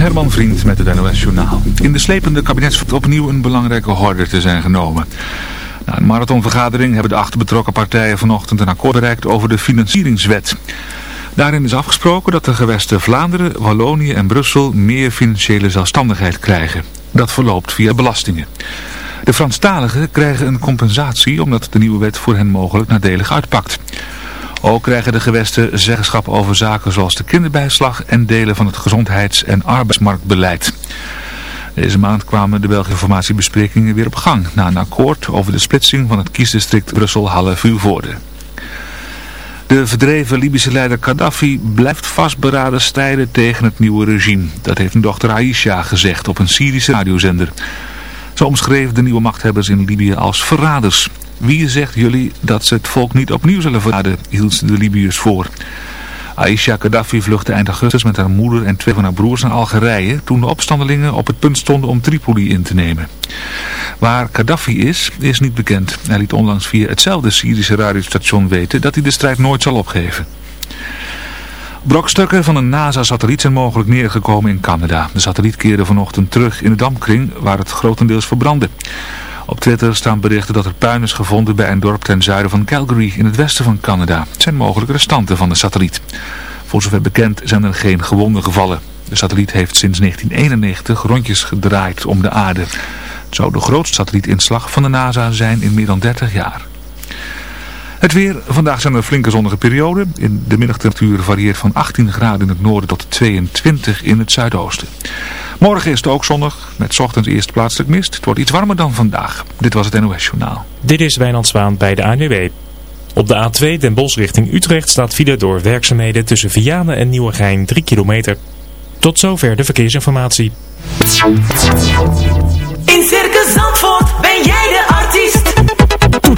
Herman Vriend met het NOS Journaal. In de slepende kabinetsvergadering opnieuw een belangrijke horde te zijn genomen. Na een marathonvergadering hebben de acht betrokken partijen vanochtend een akkoord bereikt over de financieringswet. Daarin is afgesproken dat de gewesten Vlaanderen, Wallonië en Brussel meer financiële zelfstandigheid krijgen. Dat verloopt via belastingen. De Franstaligen krijgen een compensatie omdat de nieuwe wet voor hen mogelijk nadelig uitpakt. Ook krijgen de gewesten zeggenschap over zaken zoals de kinderbijslag en delen van het gezondheids- en arbeidsmarktbeleid. Deze maand kwamen de Belgische formatiebesprekingen weer op gang na een akkoord over de splitsing van het kiesdistrict Brussel-Halle-Vuurvoorde. De verdreven Libische leider Gaddafi blijft vastberaden strijden tegen het nieuwe regime. Dat heeft een dochter Aisha gezegd op een Syrische radiozender. Ze omschreef de nieuwe machthebbers in Libië als verraders. Wie zegt jullie dat ze het volk niet opnieuw zullen verraden, hield de Libiërs voor. Aisha Gaddafi vluchtte eind augustus met haar moeder en twee van haar broers naar Algerije toen de opstandelingen op het punt stonden om Tripoli in te nemen. Waar Gaddafi is, is niet bekend. Hij liet onlangs via hetzelfde Syrische radiostation weten dat hij de strijd nooit zal opgeven. Brokstukken van een NASA-satelliet zijn mogelijk neergekomen in Canada. De satelliet keerde vanochtend terug in de dampkring waar het grotendeels verbrandde. Op Twitter staan berichten dat er puin is gevonden bij een dorp ten zuiden van Calgary in het westen van Canada. Het zijn mogelijk restanten van de satelliet. Voor zover bekend zijn er geen gewonden gevallen. De satelliet heeft sinds 1991 rondjes gedraaid om de aarde. Het zou de grootste satellietinslag van de NASA zijn in meer dan 30 jaar. Het weer. Vandaag zijn er flinke zonnige perioden. In de middagtemperatuur varieert van 18 graden in het noorden tot 22 in het zuidoosten. Morgen is het ook zonnig, met ochtends eerst plaatselijk mist. Het wordt iets warmer dan vandaag. Dit was het NOS Journaal. Dit is Wijnand Zwaan bij de ANWB. Op de A2 Den Bosch richting Utrecht staat file door werkzaamheden tussen Vianen en Nieuwegein 3 kilometer. Tot zover de verkeersinformatie. In Circus Zandvoort ben jij de artiest.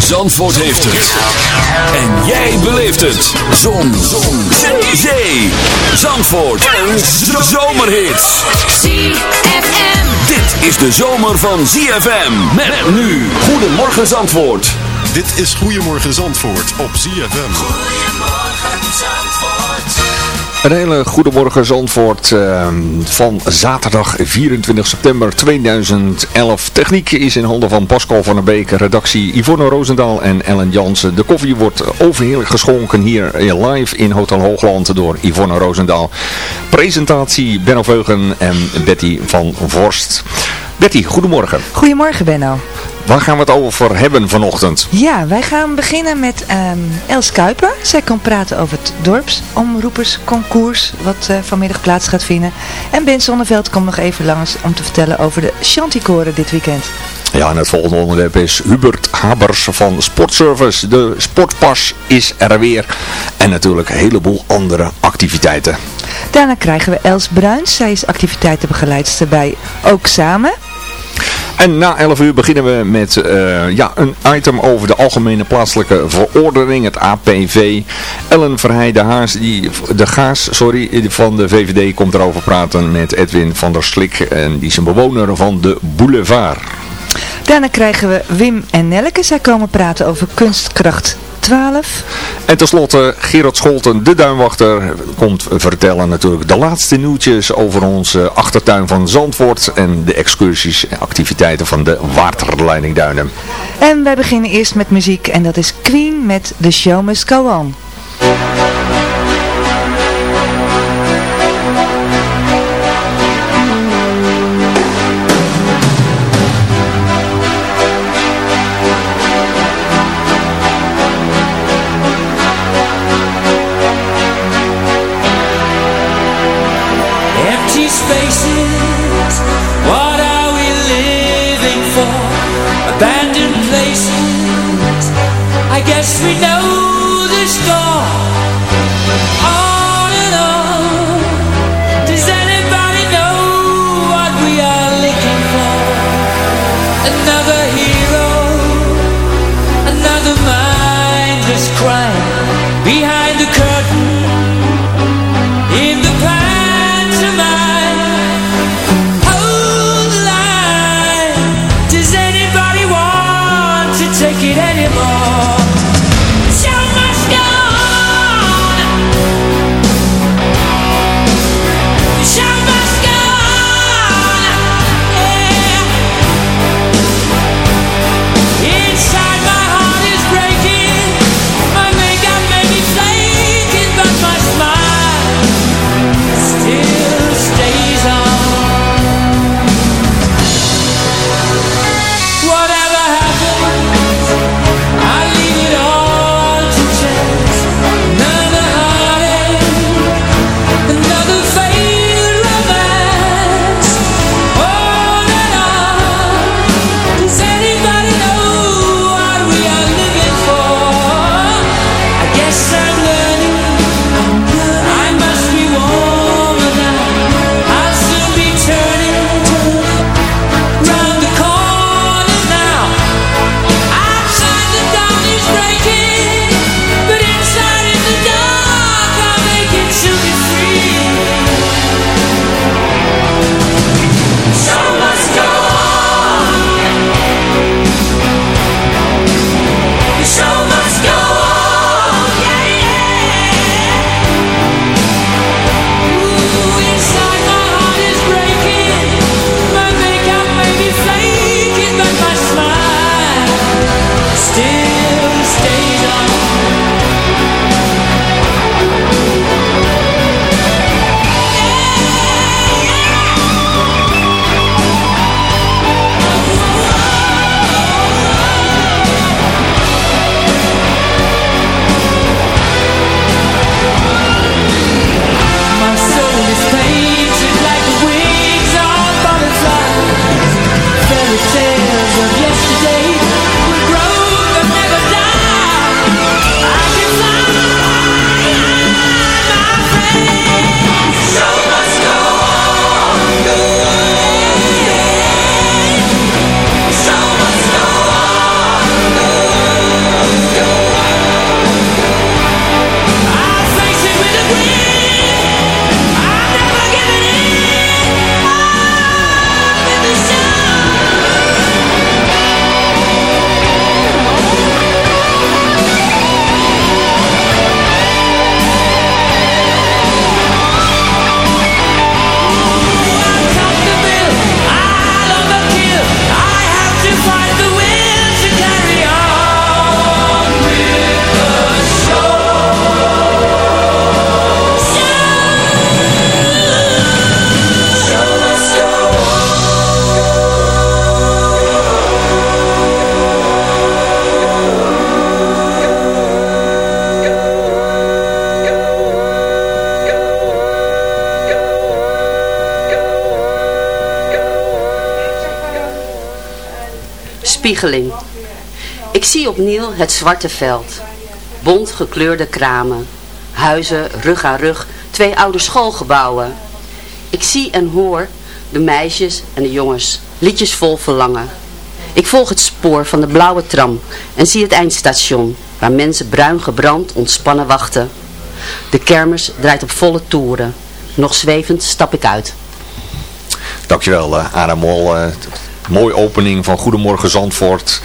Zandvoort heeft het. En jij beleeft het. Zon. Zon. Zee. Zee. Zandvoort. Een zomerhit. ZFM. Dit is de zomer van ZFM. Met nu. Goedemorgen Zandvoort. Dit is Goedemorgen Zandvoort op ZFM. Een hele goede morgen Zandvoort uh, van zaterdag 24 september 2011. Techniek is in handen van Pascal van der Beek, redactie Yvonne Roosendaal en Ellen Jansen. De koffie wordt overheerlijk geschonken hier live in Hotel Hoogland door Yvonne Roosendaal. Presentatie Benno Veugen en Betty van Vorst. Betty, goedemorgen. Goedemorgen Benno. Waar gaan we het over hebben vanochtend? Ja, wij gaan beginnen met ehm, Els Kuiper. Zij komt praten over het dorpsomroepersconcours wat eh, vanmiddag plaats gaat vinden. En Ben Zonneveld komt nog even langs om te vertellen over de Chanticore dit weekend. Ja, en het volgende onderwerp is Hubert Habers van Sportservice. De Sportpas is er weer. En natuurlijk een heleboel andere activiteiten. Daarna krijgen we Els Bruins. Zij is activiteitenbegeleidster bij Ook Samen. En na 11 uur beginnen we met eh, ja, een item over de algemene plaatselijke verordening, het APV. Ellen Verheij de, Haas, die, de Gaas sorry, van de VVD komt erover praten met Edwin van der Slik, en die is een bewoner van de boulevard. Daarna krijgen we Wim en Nelke. Zij komen praten over kunstkracht 12. En tenslotte Gerard Scholten, de duinwachter, komt vertellen natuurlijk de laatste nieuwtjes over onze achtertuin van Zandvoort en de excursies en activiteiten van de waterleidingduinen. En wij beginnen eerst met muziek en dat is Queen met The Show Must Go On. Ik zie opnieuw het zwarte veld. Bont gekleurde kramen. Huizen rug aan rug, twee oude schoolgebouwen. Ik zie en hoor de meisjes en de jongens, liedjes vol verlangen. Ik volg het spoor van de blauwe tram en zie het eindstation, waar mensen bruin gebrand ontspannen wachten. De kermis draait op volle toeren. Nog zwevend stap ik uit. Dankjewel uh, Adam Mol. Eh, mooie opening van Goedemorgen Zandvoort.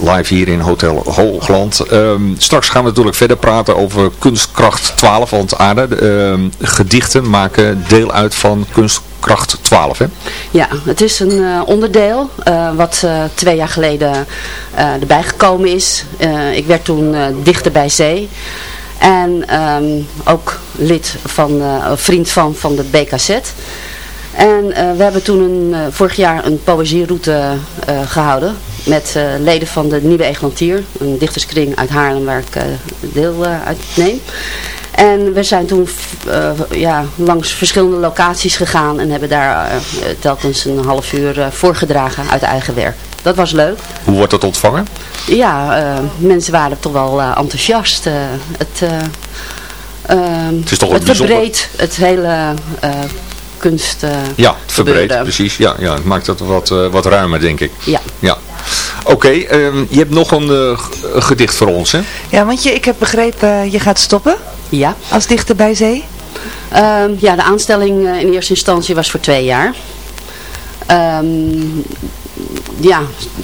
Live hier in Hotel Hoogland. Ehm, straks gaan we natuurlijk verder praten over Kunstkracht 12. Want Ada, ehm, gedichten maken deel uit van Kunstkracht 12. Hè? Ja, het is een eh, onderdeel eh, wat eh, twee jaar geleden erbij gekomen is. Ik werd toen dichter bij zee. En ehm, ook lid van, vriend van, van de BKZ. En eh, we hebben toen een, eh, vorig jaar een poëzieroute eh, gehouden. Met leden van de Nieuwe Eglantier. Een dichterskring uit Haarlem waar ik deel uit neem. En we zijn toen ja, langs verschillende locaties gegaan en hebben daar telkens een half uur eh, voorgedragen uit eigen werk. Dat was leuk. Hoe wordt dat ontvangen? Ja, mensen waren toch wel enthousiast. het, eh, ehm, Het is toch het verbreedt het hele kunst eh, Ja, het verbreed, gebeuren. precies. Ja, ja, het maakt het wat, eh, wat ruimer, denk ik. Ja. ja. Oké, ehm, je hebt nog een eh, een gedicht voor ons, hè? Ja, want je, ik heb begrepen, je gaat stoppen Ja. als dichter bij zee. Ehm, ja, de aanstelling eh, in eerste instantie was voor twee jaar. Ehm, ja,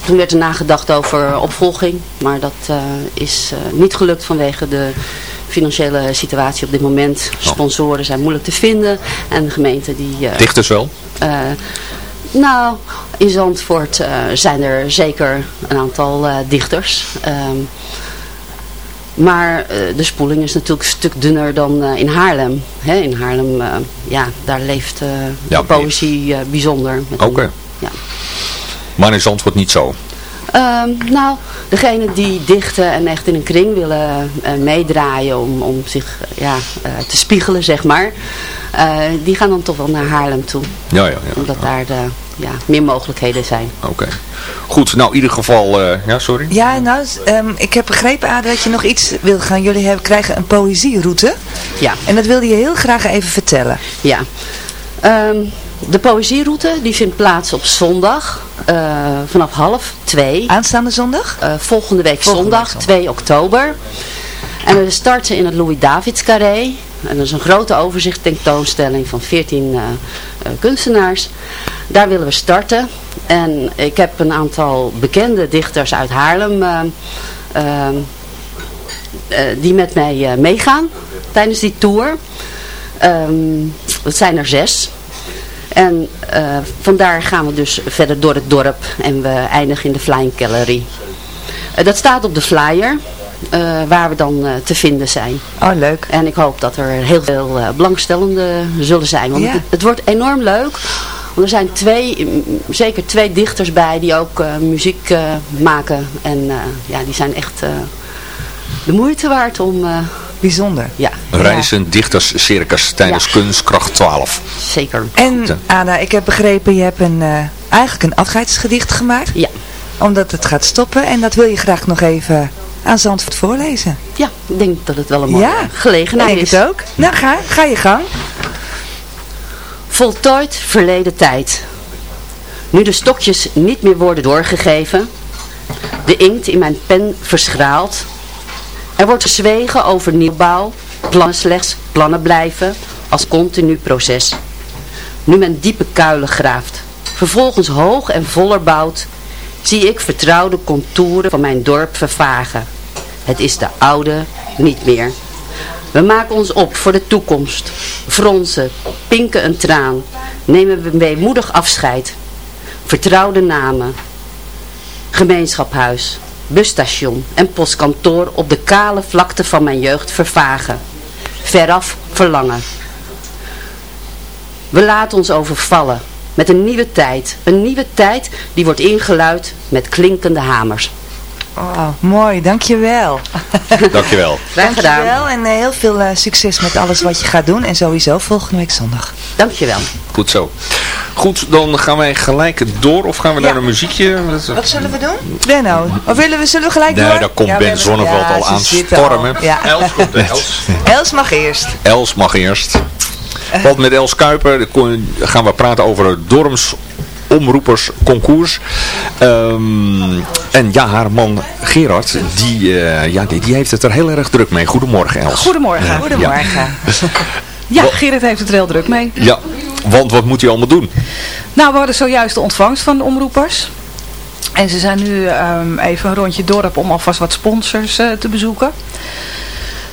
toen werd er nagedacht over opvolging, maar dat eh, is eh, niet gelukt vanwege de financiële situatie op dit moment. Sponsoren zijn moeilijk te vinden en de gemeente die... eh, Dichters wel? eh, nou, in Zandvoort eh, zijn er zeker een aantal dichters. Ehm, maar de spoeling is natuurlijk een stuk dunner dan in Haarlem. Hè, in Haarlem, ja, daar leeft Ja, de poëzie bijzonder. Oké. ja. Maar in Zandvoort niet zo. Ehm, nou, degene die dichten en echt in een kring willen eh, meedraaien om, om zich eh, ja, eh, te spiegelen, zeg maar. eh, die gaan dan toch wel naar Haarlem toe. Ja, ja, ja. Omdat daar de, ja, meer mogelijkheden zijn. Oké. Goed, nou in ieder geval... eh, ja, sorry? Ja, nou, ehm, ik heb begrepen, Ada, dat je nog iets wil gaan. Jullie hebben, krijgen een poëzieroute. Ja. En dat wilde je heel graag even vertellen. Ja. Ehm, de poëzieroute die vindt plaats op zondag eh, vanaf half twee. Aanstaande zondag? Eh, volgende week Volgende zondag, week zondag. 2 oktober. En we starten in het Louis-Davids Carré. En dat is een grote overzicht tentoonstelling van 14 eh, kunstenaars. Daar willen we starten. En ik heb een aantal bekende dichters uit Haarlem eh, ehm, eh, die met mij meegaan tijdens die tour. Ehm, dat zijn er zes. En eh, vandaar gaan we dus verder door het dorp en we eindigen in de Flying Gallery. Eh, dat staat op de flyer eh, waar we dan te vinden zijn. Oh, leuk. En ik hoop dat er heel veel eh, belangstellenden zullen zijn. Want Ja. het, het wordt enorm leuk. Want er zijn twee, zeker twee dichters bij die ook muziek maken. En ja, die zijn echt de moeite waard om... Bijzonder. ja, Reizend dichterscircus tijdens Kunstkracht 12. zeker. En Ada, ik heb begrepen, je hebt een, eh, eigenlijk een afscheidsgedicht gemaakt. Ja. Omdat het gaat stoppen. En dat wil je graag nog even aan Zandvoort voorlezen. Ja, ik denk dat het wel een mooie Ja, gelegenheid denk is. het ook. Nou, ga, ga je gang. Voltooid verleden tijd. Nu de stokjes niet meer worden doorgegeven, de inkt in mijn pen verschraalt. Er wordt gezwegen over nieuwbouw, plannen slechts plannen blijven als continu proces. Nu men diepe kuilen graaft, vervolgens hoog en voller bouwt, zie ik vertrouwde contouren van mijn dorp vervagen. Het is de oude niet meer. We maken ons op voor de toekomst. Fronsen, pinken een traan. Nemen we weemoedig afscheid. Vertrouwde namen. Gemeenschaphuis, busstation en postkantoor op de kale vlakte van mijn jeugd vervagen. Veraf verlangen. We laten ons overvallen met een nieuwe tijd. Een nieuwe tijd die wordt ingeluid met klinkende hamers. Oh, mooi. Dankjewel. Dankjewel. Graag gedaan. Dankjewel en eh, heel veel eh, succes met alles wat je gaat doen. En sowieso volgende week zondag. Dankjewel. Goed zo. Goed, dan gaan wij gelijk door of gaan we Ja. naar een muziekje? Wat zullen we doen? Benno, of willen we, zullen we gelijk Nee, door? daar komt Ja, Ben Zonneveld ja, al aan stormen. al. Ja. Els komt Els. Els mag eerst. Els mag eerst. Want met Els Kuiper de kon- gaan we praten over het Dorms omroepersconcours. Ehm, en ja, haar man Gerard, die, eh, ja, die, die heeft het er heel erg druk mee. Goedemorgen Els. Goedemorgen. Goedemorgen. Ja, Gerrit heeft het er heel druk mee. Ja, want wat moet hij allemaal doen? Nou, we hadden zojuist de ontvangst van de omroepers. En ze zijn nu ehm, even een rondje dorp om alvast wat sponsors eh, te bezoeken.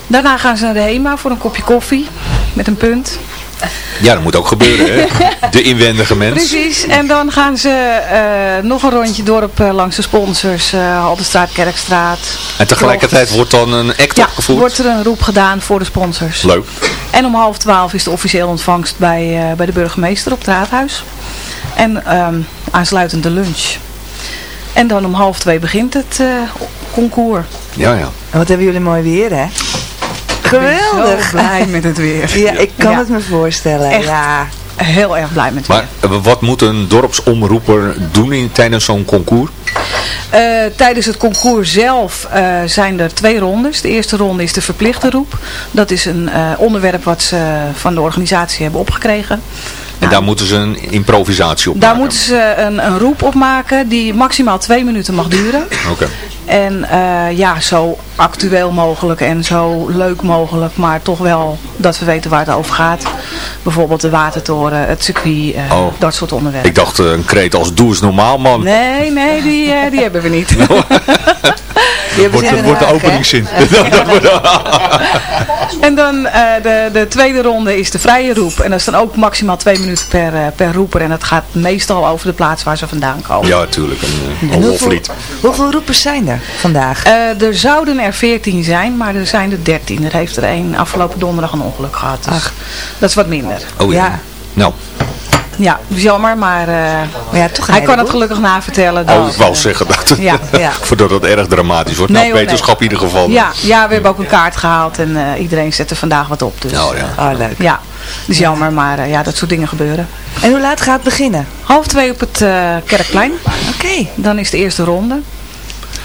Daarna gaan ze naar de HEMA voor een kopje koffie met een punt. Ja, dat moet ook gebeuren, hè? De inwendige mens. Precies. En dan gaan ze eh, nog een rondje dorp eh, langs de sponsors. eh Haldenstraat, Kerkstraat. En tegelijkertijd wordt dan een act Ja, opgevoerd. wordt er een roep gedaan voor de sponsors. Leuk. En om half twaalf is de officiële ontvangst bij, eh, bij de burgemeester op het raadhuis. En ehm, aansluitend de lunch. En dan om half twee begint het eh, concours. Ja, ja. En wat hebben jullie mooi weer, hè? Ik ben Geweldig. zo blij met het weer. Ja, ik kan Ja. het me voorstellen. Echt. Ja. Heel erg blij met het Maar eh, wat moet een dorpsomroeper doen in, tijdens zo'n concours? Eh, tijdens het concours zelf eh, zijn er twee rondes. De eerste ronde is de verplichte roep. Dat is een eh, onderwerp wat ze van de organisatie hebben opgekregen. En daar moeten ze een improvisatie op Daar maken. moeten ze een, een roep op maken die maximaal twee minuten mag duren. Oké. En eh, ja, zo actueel mogelijk en zo leuk mogelijk, maar toch wel dat we weten waar het over gaat. Bijvoorbeeld de watertoren, het circuit, eh, Oh. dat soort onderwerpen. Ik dacht eh, een kreet als doe eens normaal, man. Nee, nee, die, die hebben we niet. Die hebben Wordt, Den wordt de openingszin. En dan eh, de, de tweede ronde is de vrije roep. En dat is dan ook maximaal twee minuten per, per roeper. En dat gaat meestal over de plaats waar ze vandaan komen. ja, tuurlijk. Een, En een hoeveel, hoeveel roepers zijn er vandaag? Eh, er zouden er veertien zijn, maar er zijn er dertien. Er heeft er één afgelopen donderdag een ongeluk gehad. Dus dat is wat minder. Oh ja. Ja. Nou, Ja, dus jammer, maar, eh, Maar ja, toch hij kan het gelukkig navertellen. oh, dat, ik wou eh, zeggen dat, Ja, ja. voordat het erg dramatisch wordt. Nee, nou, wetenschap in ieder geval. Ja, ja, we hebben ook een kaart gehaald en eh, iedereen zet er vandaag wat op. Dus, Nou ja. Oh, leuk. ja, dus jammer, maar ja, dat soort dingen gebeuren. En hoe laat gaat het beginnen? Half twee op het Kerkplein. Oké. Dan is de eerste ronde.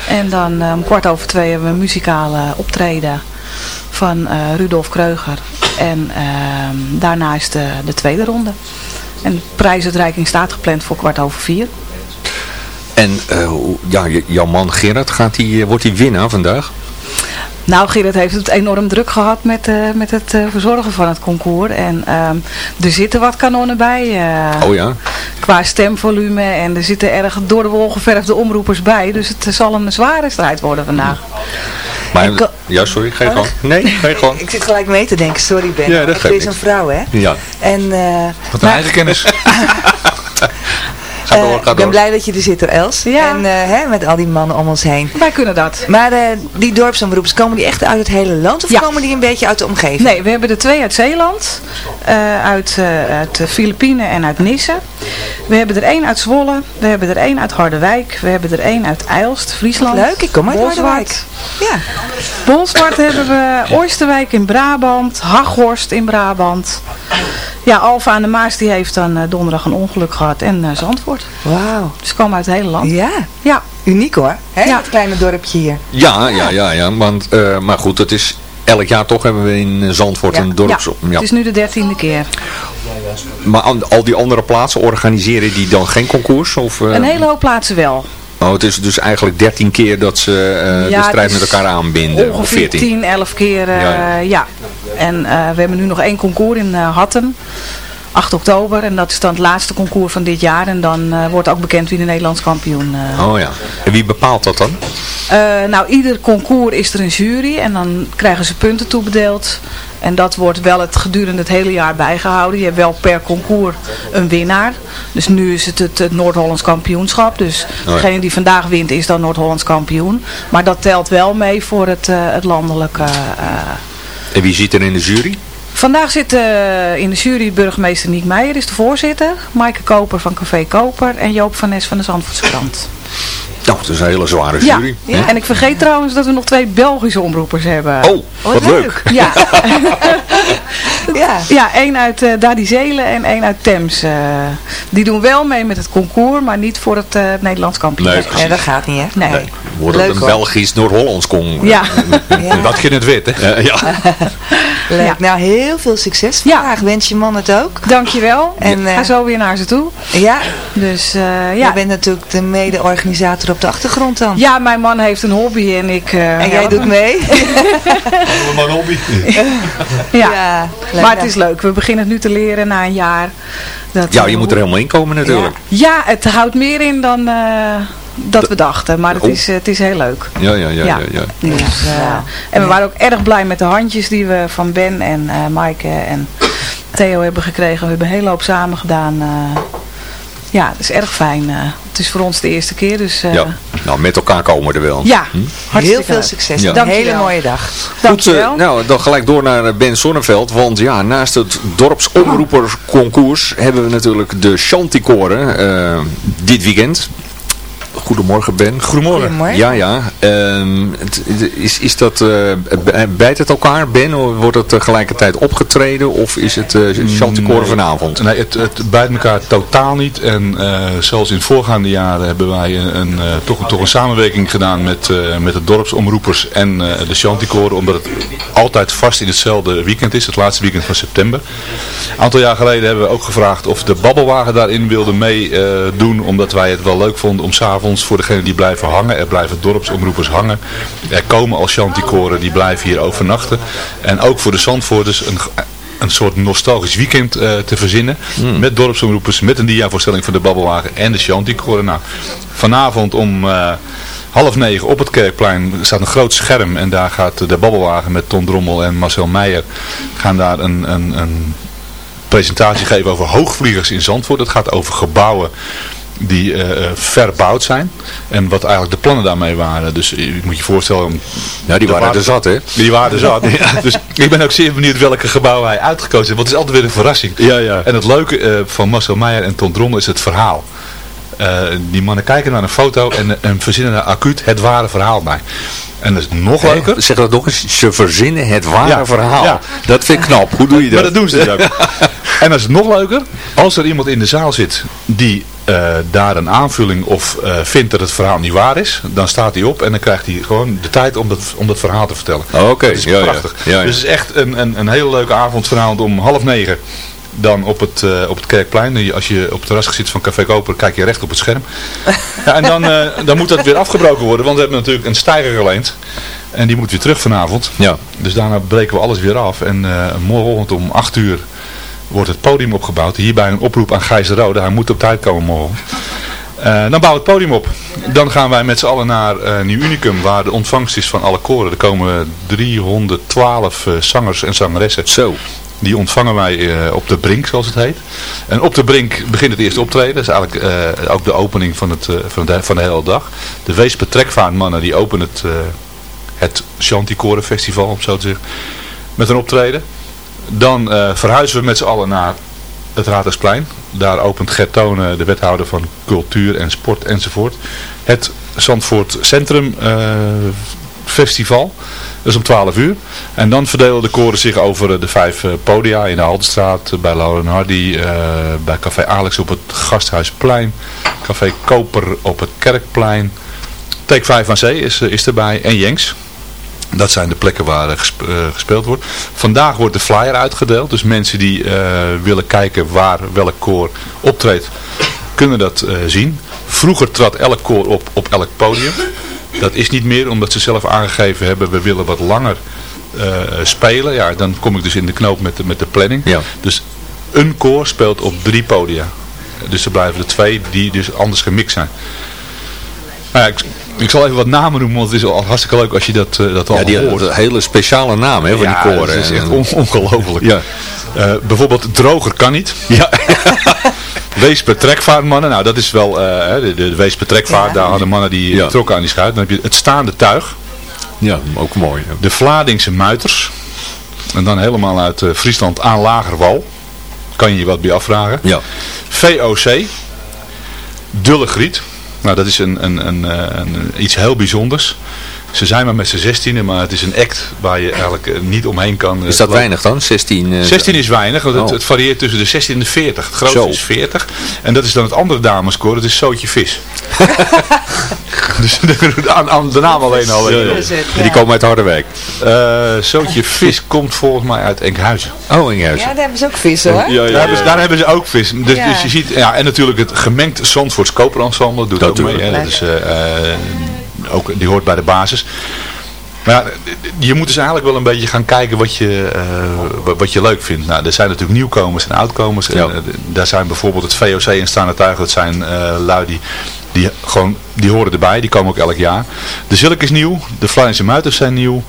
En dan eh, om kwart over twee hebben we een muzikale optreden van eh, Rudolf Kreuger. En ehm, daarna is de, de tweede ronde. En de prijsuitreiking staat gepland voor kwart over vier. En eh, ja, jouw man Gerard, gaat die, wordt hij winnaar vandaag? Nou, Gerrit heeft het enorm druk gehad met, eh, met het eh, verzorgen van het concours. En ehm, er zitten wat kanonnen bij. eh, Oh ja. Qua stemvolume. En er zitten erg door de wol geverfde omroepers bij. Dus het zal een zware strijd worden vandaag. Maar, ja, sorry, je gewoon. Nee, je gewoon. Ik zit gelijk mee te denken, sorry Ben. Ja, dat Ik geeft is een vrouw, hè? Ja, En eh, Wat een eigen kennis. ga eh, door, ga ik ben blij dat je er zit, hoor, Els. Ja. En eh, hè, met al die mannen om ons heen. Wij kunnen dat. Maar eh, die dorpsomroepers, komen die echt uit het hele land? Of Ja. komen die een beetje uit de omgeving? Nee, we hebben er twee uit Zeeland, eh, uit, eh, uit de Filipijnen en uit Nisse. We hebben er één uit Zwolle, we hebben er één uit Harderwijk, we hebben er één uit Eilst, Friesland. Leuk, ik kom uit Bolsward. Harderwijk. Ja. Bolsward hebben we, Oosterwijk in Brabant, Haghorst in Brabant. Ja, Alfa aan de Maas die heeft dan eh, donderdag een ongeluk gehad en eh, Zandvoort. Wauw. Dus ze komen uit het hele land. Ja, Ja, uniek hoor. Hè, Ja. dat kleine dorpje hier. Ja, ja, ja, ja. Want, eh, maar goed, het is elk jaar toch hebben we in Zandvoort Ja. een dorps... ja. Ja. het is nu de dertiende keer. Maar al die andere plaatsen organiseren die dan geen concours? Of, eh, Een hele hoop plaatsen wel. Oh, het is dus eigenlijk 13 keer dat ze eh, Ja, de strijd met elkaar aanbinden. Of Ongeveer 14. 10, 11 keer, eh, Ja. En we hebben nu nog één concours in Hattem. 8 oktober. En dat is dan het laatste concours van dit jaar. En dan eh, wordt ook bekend wie de Nederlands kampioen eh, Oh ja. En wie bepaalt dat dan? eh, nou, ieder concours is er een jury en dan krijgen ze punten toebedeeld. En dat wordt wel het gedurende het hele jaar bijgehouden. Je hebt wel per concours een winnaar. Dus nu is het het, het Noord-Hollands kampioenschap. Dus ja. degene die vandaag wint is dan Noord-Hollands kampioen. Maar dat telt wel mee voor het, het landelijke... En wie zit er in de jury? Vandaag zit eh, in de jury burgemeester Niek Meijer, is de voorzitter. Maaike Koper van Café Koper en Joop van Nes van de Zandvoortse Krant. Nou, het is een hele zware Ja, jury. hè? en ik vergeet trouwens dat we nog twee Belgische omroepers hebben. Oh, wat leuk. Ja. Ja. Ja, één uit uh, Dadizelen en één uit Thames. eh. die doen wel mee met het concours, maar niet voor het eh, Nederlands kampioenschap. Nee. Ja, dat gaat niet, hè? Nee. Wordt het een hoor. Belgisch Noord-Hollands kon. Ja. Ja. Dat je het weet, hè? Ja. Leuk. Ja. Nou, heel veel succes Ja. vandaag. Wens je man het ook. Dankjewel. En, En ga zo weer naar ze toe. Ja, Dus eh, ja. bent natuurlijk de mede-organisator op de achtergrond dan. Ja, mijn man heeft een hobby en ik... eh, En jij doet mee. Allemaal hobby. Ja. leuk. maar het is leuk. We beginnen het nu te leren na een jaar. Dat, ja, je moet er helemaal in komen natuurlijk. Ja, het houdt meer in dan eh, dat we dachten. Maar het Oh. is, het is heel leuk. Ja, ja, ja. ja. ja, Dus, eh, En we waren ook erg blij met de handjes die we van Ben en eh Maaike en Theo hebben gekregen. We hebben een hele hoop samen gedaan. eh. Ja, het is erg fijn. eh. het is voor ons de eerste keer. Dus eh, Ja. Nou, met elkaar komen we er wel. ja, Hm? hartstikke Heel veel succes. Ja. Een hele mooie dag. Goed, Dankjewel. eh, nou, dan gelijk door naar Ben Sonneveld. Want ja, naast het dorpsomroepersconcours hebben we natuurlijk de Chanticoren eh dit weekend. Goedemorgen Ben. Goedemorgen. Goedemorgen. Ja, ja. Ehm, is, is dat, eh, bijt het elkaar, Ben? Of wordt het tegelijkertijd opgetreden? Of is het uh, Chanticoren Nee. vanavond? Nee, het, het bijt elkaar totaal niet. En eh, zelfs in voorgaande jaren hebben wij een, een, eh, toch, toch een samenwerking gedaan met, eh, met de dorpsomroepers en eh, de Chanticoren. Omdat het altijd vast in hetzelfde weekend is, het laatste weekend van september. Een aantal jaar geleden hebben we ook gevraagd of de babbelwagen daarin wilde meedoen. omdat wij het wel leuk vonden om s'avonds voor degenen die blijven hangen. Er blijven dorpsomroepers hangen. Er komen al Chanticoren die blijven hier overnachten. En ook voor de Zandvoorters een een soort nostalgisch weekend eh, te verzinnen. Met dorpsomroepers, met een diavoorstelling van de Babbelwagen en de Chanticoren. Nou, vanavond om eh, half negen op het Kerkplein staat een groot scherm. En daar gaat de Babbelwagen met Ton Drommel en Marcel Meijer gaan daar een, een, een presentatie geven over hoogvliegers in Zandvoort. Het gaat over gebouwen die eh, verbouwd zijn. En wat eigenlijk de plannen daarmee waren. Dus je moet je voorstellen... Ja, die waren er zat, hè? Die waren er zat. ja, dus ik ben ook zeer benieuwd welke gebouwen hij uitgekozen heeft. Want het is altijd weer een verrassing. Ja, ja. En het leuke eh, van Marcel Meijer en Ton Drommel is het verhaal. Die mannen kijken naar een foto en, en verzinnen er acuut het ware verhaal bij. En dat is nog leuker. Zeg dat nog eens. Ze verzinnen het ware Ja, verhaal. ja. Dat vind ik knap. Hoe doe je dat? Maar dat doen ze dus ook. en dat is nog leuker. Als er iemand in de zaal zit die eh, daar een aanvulling of eh, vindt dat het verhaal niet waar is, dan staat hij op en dan krijgt hij gewoon de tijd om dat, om dat verhaal te vertellen. Oké, Dat is ja, prachtig. Ja, ja. Dus het is echt een, een, een hele leuke avond vanavond om half negen. Dan op het, eh, op het Kerkplein. Als je op het terras zit van Café Koper, kijk je recht op het scherm. Ja, en dan, dan moet dat weer afgebroken worden, want we hebben natuurlijk een stijger geleend. En die moet weer terug vanavond. Ja. Dus daarna breken we alles weer af. En eh morgenochtend om 8 uur wordt het podium opgebouwd. Hierbij een oproep aan Gijs de Rode. Hij moet op tijd komen morgen. Eh, dan bouwen we het podium op. Dan gaan wij met z'n allen naar eh, Nieuw Unicum, waar de ontvangst is van alle koren. Er komen 312 eh, zangers en zangeressen. Zo. Die ontvangen wij op de Brink, zoals het heet. En op de Brink begint het eerste optreden. Dat is eigenlijk ook de opening van, het, van, de, van de hele dag. De Weesper Trekvaartmannen die openen het, het Chanticoren Festival, om zo te zeggen. Met een optreden. Dan eh, verhuizen we met z'n allen naar het Raadhuisplein. Daar opent Gert Tonen, de wethouder van cultuur en sport enzovoort. Het Zandvoort Centrum eh, Festival. Dat is om 12 uur. En dan verdelen de koren zich over eh, de vijf eh, podia in de Haltestraat, eh, bij Lauren Hardy, eh, bij Café Alex op het Gasthuisplein, Café Koper op het Kerkplein. Take 5 aan Zee is, eh, is erbij en Jenks. Dat zijn de plekken waar eh, gesp- gespeeld wordt. Vandaag wordt de flyer uitgedeeld. Dus mensen die eh, willen kijken waar welk koor optreedt, kunnen dat eh, zien. Vroeger trad elk koor op op elk podium. Dat is niet meer omdat ze zelf aangegeven hebben, we willen wat langer eh, spelen. Ja, dan kom ik dus in de knoop met de, met de planning. Ja. Dus een koor speelt op drie podia. Dus er blijven er twee die dus anders gemixt zijn. Nou ja, ik, ik zal even wat namen noemen, want het is al hartstikke leuk als je dat, eh, dat al Ja, die hoort. een hele speciale naam hè, van Ja, die koren. dat is echt on- ongelooflijk. Ja. Eh, bijvoorbeeld droger kan niet. Ja. Weesper trekvaartmannen, nou dat is wel eh, hè, de, de Ja. daar hadden mannen die Ja. trokken aan die schuit. Dan heb je het staande tuig, ja, ook mooi. ja. de Vladingse muiters en dan helemaal uit eh, Friesland aan Lagerwal. Kan je je wat bij afvragen. Ja. VOC, Dulle Griet. Nou, dat is een, een, een, eh, een, iets heel bijzonders. Ze zijn maar met z'n 16, maar het is een act waar je eigenlijk eh, niet omheen kan. Is dat weinig dan? 16? eh, 16 is weinig, want het, Oh. het varieert tussen de 16 en de 40. Het grootste Zo. is 40. En dat is dan het andere damescore, dat is Zootje Vis. dus de, aan, aan de naam alleen al. Ja, ja. En die komen uit Harderwijk. Eh Zootje Vis komt volgens mij uit Enkhuizen. Oh, Enkhuizen. Ja, daar hebben ze ook vissen hoor. daar, hebben ze, daar hebben ze ook vis. Dus, Ja. dus je ziet, ja, en natuurlijk het gemengd Zandvoorts koperensemble doet ook mee. Hè. Dat is, eh, eh, ook, die hoort bij de basis. Maar ja, je moet dus eigenlijk wel een beetje gaan kijken wat je, eh, wat- je leuk vindt. Nou, er zijn natuurlijk nieuwkomers en oudkomers. En, eh, daar zijn bijvoorbeeld het VOC en Staande Tuigen. Dat zijn eh lui die, die, gewoon, die horen erbij. Die komen ook elk jaar. De Zilk is nieuw. De Flyers en Muiters zijn nieuw.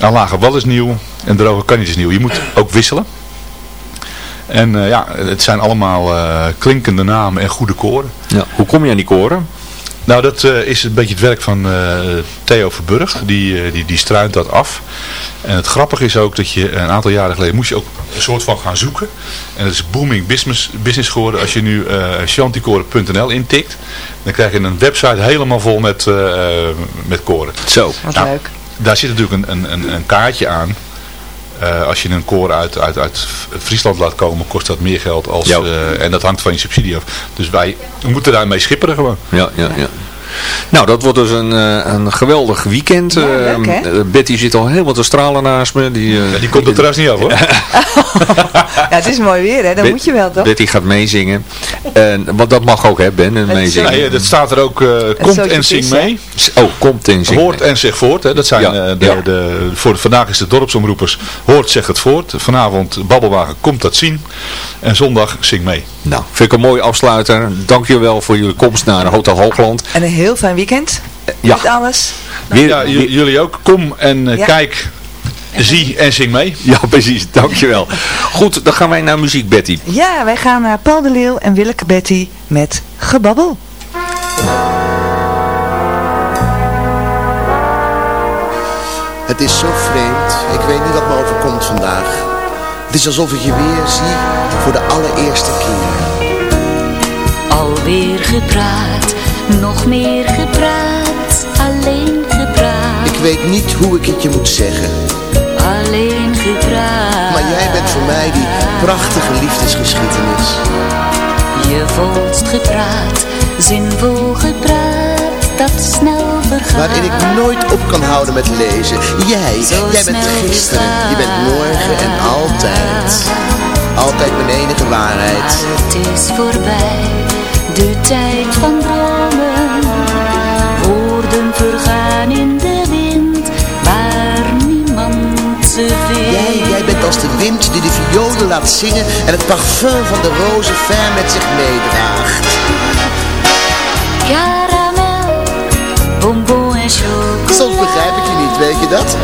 Lage Wal is nieuw. En Droge Kanjes is nieuw. Je moet ook wisselen. En ja, het zijn allemaal klinkende namen en goede koren. Ja. Hoe kom je aan die koren? Nou, dat eh, is een beetje het werk van eh, Theo Verburg. Die, eh, die, die struint dat af. En het grappige is ook dat je een aantal jaren geleden moest je ook een soort van gaan zoeken. En dat is booming business, business geworden. Als je nu eh chanticoren.nl intikt, dan krijg je een website helemaal vol met, met koren. Zo. Wat Nou, leuk. Daar zit natuurlijk een, een, een, een kaartje aan. Eh, als je een koor uit, uit, uit Friesland laat komen, kost dat meer geld als, eh, en dat hangt van je subsidie af. Dus wij moeten daarmee schipperen gewoon. Ja, ja, ja. Nou, dat wordt dus een, eh, een geweldig weekend. Ja, leuk, hè? Eh, Betty zit al helemaal te stralen naast me. Die, eh, die komt er trouwens niet af hoor. Ja, het is mooi weer hè, dan Bet- moet je wel toch? Betty gaat meezingen. En, want dat mag ook, hè, Ben, een meezingen. Nee, dat staat er ook, eh, komt en zing mee. Oh, komt en zing Hoort mee. en zeg voort. Hè. Dat zijn Ja, eh, de, ja. de, voor, vandaag is de dorpsomroepers. Hoort, zeg het voort. Vanavond Babbelwagen komt dat zien. En zondag zing mee. Nou, vind ik een mooie afsluiter. Dank je wel voor jullie komst naar Hotel Hoogland. En een heel fijn weekend. Ja. Met alles. Weer, Ja, jullie ook. Kom en eh, Ja. kijk, zie en zing mee. ja, precies. Dank je wel. Goed, dan gaan wij naar muziek, Betty. Ja, wij gaan naar Paul de Leeuw en Willeke Betty met Gebabbel. Het is zo vreemd. Ik weet niet wat me overkomt vandaag. Het is alsof ik je weer zie voor de allereerste keer. Alweer gepraat, nog meer gepraat, alleen gepraat, Ik weet niet hoe ik het je moet zeggen. alleen gepraat. Maar jij bent voor mij die prachtige liefdesgeschiedenis. Je volst gepraat, zinvol gepraat, dat snel vergaat. Waarin ik nooit op kan houden met lezen. Jij, Zo jij bent gisteren, je bent morgen en altijd. Altijd mijn enige waarheid. Het is voorbij, de tijd van vergaan in de wind, waar niemand ze vindt. Jij, jij bent als de wind die de violen laat zingen en het parfum van de rozen ver met zich meedraagt. Caramel, bonbon en chocola. Soms begrijp ik je niet, weet je dat?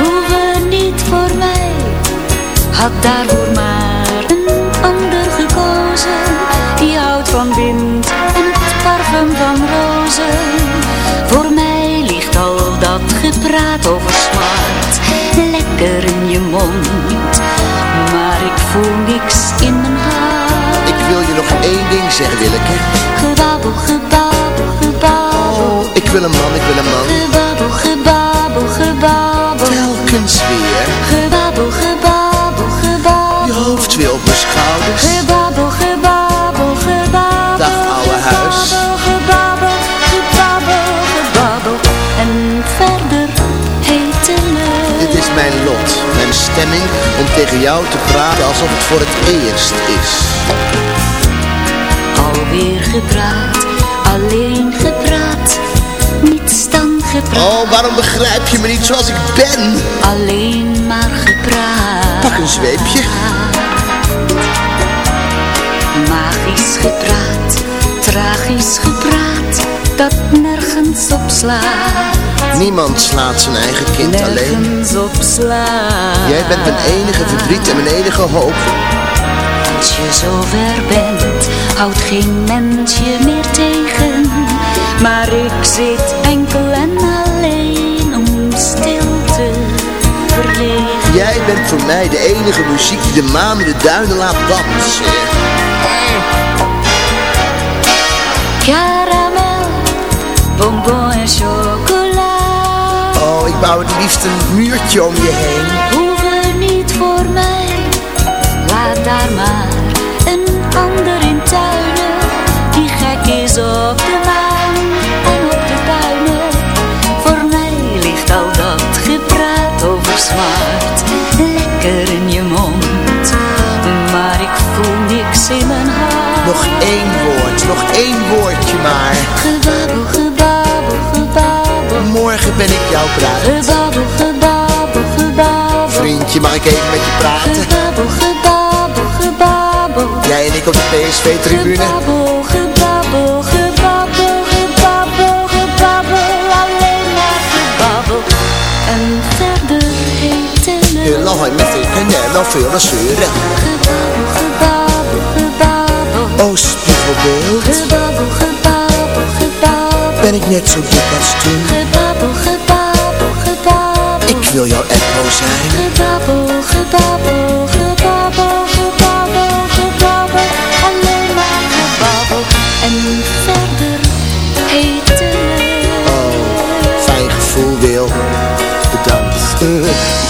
Hoeven niet voor mij, had daarvoor zeggen, Willeke. Gebabbel, gebabbel, gebabbel. Oh, ik wil een man, ik wil een man. Gebabbel, gebabbel, gebabbel. Telkens weer. Gebabbel, gebabbel, gebabbel. Je hoofd weer op mijn schouders. Gebabbel, gebabbel, gebabbel. Dag, ouwe huis. Gebabbel, gebabbel, gebabbel. En verder lucht. Dit is mijn lot, mijn stemming om tegen jou te praten alsof het voor het eerst is. Alweer gepraat, alleen gepraat. Niets dan gepraat. Oh, waarom begrijp je me niet zoals ik ben? Alleen maar gepraat. Pak een zweepje. Magisch gepraat, tragisch gepraat, dat nergens op slaat. Niemand slaat zijn eigen kind alleen. Nergens op slaat. Jij bent mijn enige verdriet en mijn enige hoop. Als je zover bent, houdt geen mens je meer tegen. Maar ik zit enkel en alleen om stil te verlegen. Jij bent voor mij de enige muziek die de maan in de duinen laat dansen. Caramel, bonbon en chocola. wou het liefst een muurtje om je heen. Hoeven niet voor mij, laat daar maar Nog één woord, nog één woordje maar. Gebabbel, gebabbel, gebabbel. Morgen ben ik jouw bruid. Gebabbel, gebabbel, gebabbel. Vriendje, mag ik even met je praten? Gebabbel, gebabbel, gebabbel. Jij en ik op de PSV-tribune. Gebabbel, gebabbel, gebabbel, gebabbel, gebabbel. Alleen maar gebabbel. En verder eten. Heel hard met de kanel, veel zeuren. Gebabbel, gebabbel, Oh, spiegelbeeld. Gebabbel, gebabbel, gebabbel. Ben ik net zo dik als toen? Gebabbel, gebabbel, gebabbel. Ik wil jouw echo zijn. Gebabbel, gebabbel, gebabbel, gebabbel, gebabbel. Alleen maar gebabbel. En verder eten. Oh, fijn gevoel, Wil. Bedankt.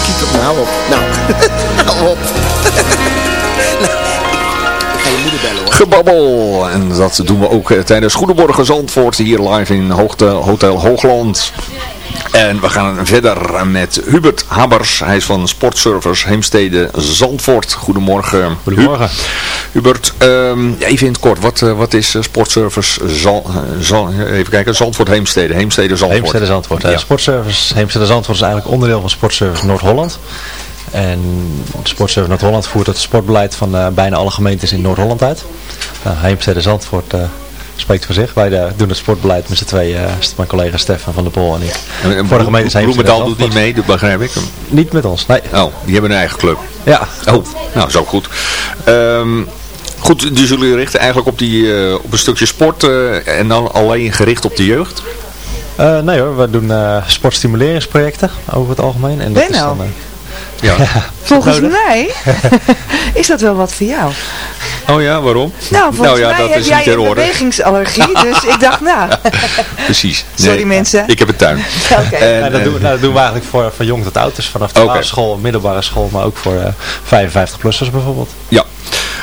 Kiek het nou op. Nou, hou op. Gebabbel. En dat doen we ook eh, tijdens Goedemorgen Zandvoort hier live in Hoogte, Hotel Hoogland. En we gaan verder met Hubert Habers. Hij is van Sportservice Heemstede Zandvoort. Goedemorgen. Goedemorgen. Hubert, ehm, even in het kort. Wat, eh, wat is eh, Sportservice Zan, eh, Zan- even kijken, Zandvoort Heemstede? Heemstede Zandvoort. Heemstede Zandvoort. Ja. Sportservice Heemstede Zandvoort is eigenlijk onderdeel van Sportservice Noord-Holland. En Sportservice Noord-Holland voert het sportbeleid van eh, bijna alle gemeentes in Noord-Holland uit. Nou, Heemstede Zandvoort eh, spreekt voor zich. Wij eh, doen het sportbeleid met z'n tweeën, eh, mijn collega Stefan van der Pol en ik. En, en voor de gemeente Heemstede Bloemendaal doet niet mee, dat begrijp ik. Niet met ons, nee. Oh, die hebben een eigen club. Ja. Oh, nou, zo goed. Ehm, goed, dus jullie richten eigenlijk op, die, eh, op een stukje sport eh, en dan alleen gericht op de jeugd? Eh, nee hoor, we doen eh, sportstimuleringsprojecten over het algemeen. En dat is nou. dan, Ja. Volgens Nodig. mij is dat wel wat voor jou. Oh ja, waarom? Nou, volgens ja, mij dat heb is jij een orde. bewegingsallergie, dus ik dacht, nou, Precies. Sorry, mensen. Ik heb een tuin. Oké. En, Ja, dat, doen, we- eh, nou, dat doen we eigenlijk voor, van jong tot oud. Dus vanaf de basisschool, middelbare school, maar ook voor eh 55-plussers bijvoorbeeld. Ja.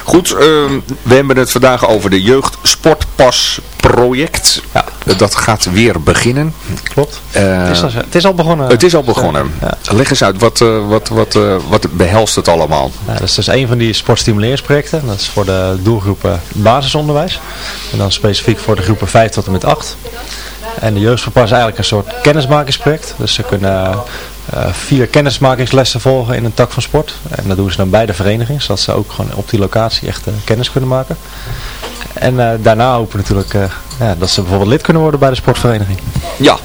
Goed, ehm, we hebben het vandaag over de Jeugdsportpas project. Ja. Dat gaat weer beginnen. Klopt. Eh, het, is al, het is al begonnen. het is al begonnen. Leg eens uit, wat, eh, wat, wat, eh, wat behelst het allemaal? Ja, dat is dus een van die sportstimuleringsprojecten. Dat is voor de doelgroepen basisonderwijs. En dan specifiek voor de groepen 5 tot en met 8. En de jeugdsportpas is eigenlijk een soort kennismakingsproject. Dus ze kunnen eh, vier kennismakingslessen volgen in een tak van sport. En dat doen ze dan bij de vereniging. Zodat ze ook gewoon op die locatie echt eh, kennis kunnen maken. En eh, daarna hopen we natuurlijk eh, ja, dat ze bijvoorbeeld lid kunnen worden bij de sportvereniging. Ja.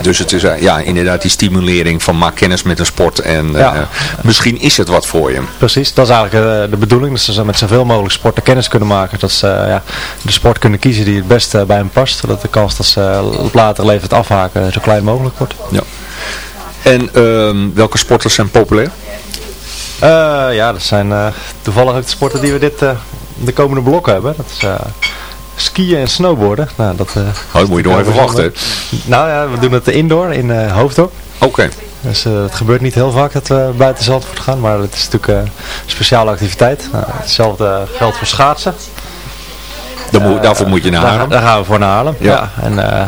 Dus het is eh, ja, inderdaad die stimulering van maak kennis met een sport en eh, misschien is het wat voor je. Precies, dat is eigenlijk eh, de bedoeling. Dat ze met zoveel mogelijk sporten kennis kunnen maken. Dat ze eh, ja, de sport kunnen kiezen die het beste bij hen past. Zodat de kans dat ze op later leeftijd afhaken zo klein mogelijk wordt. Ja. En ehm, welke sporters zijn populair? Eh, ja, dat zijn eh, toevallig ook de sporten die we dit eh, de komende blokken hebben. Dat is skiën en snowboarden. Nou, dat, Oh, moet je nog even wachten. Nou ja, we doen het indoor in eh Hoofddorp. Oké. Dus het gebeurt niet heel vaak dat we buiten Zandvoort gaan, maar het is natuurlijk een speciale activiteit. Nou, hetzelfde geldt voor schaatsen. Dan moet, daarvoor moet je naar Daar, Haarlem. daar gaan we voor naar Haarlem. Ja. Ja. En eh,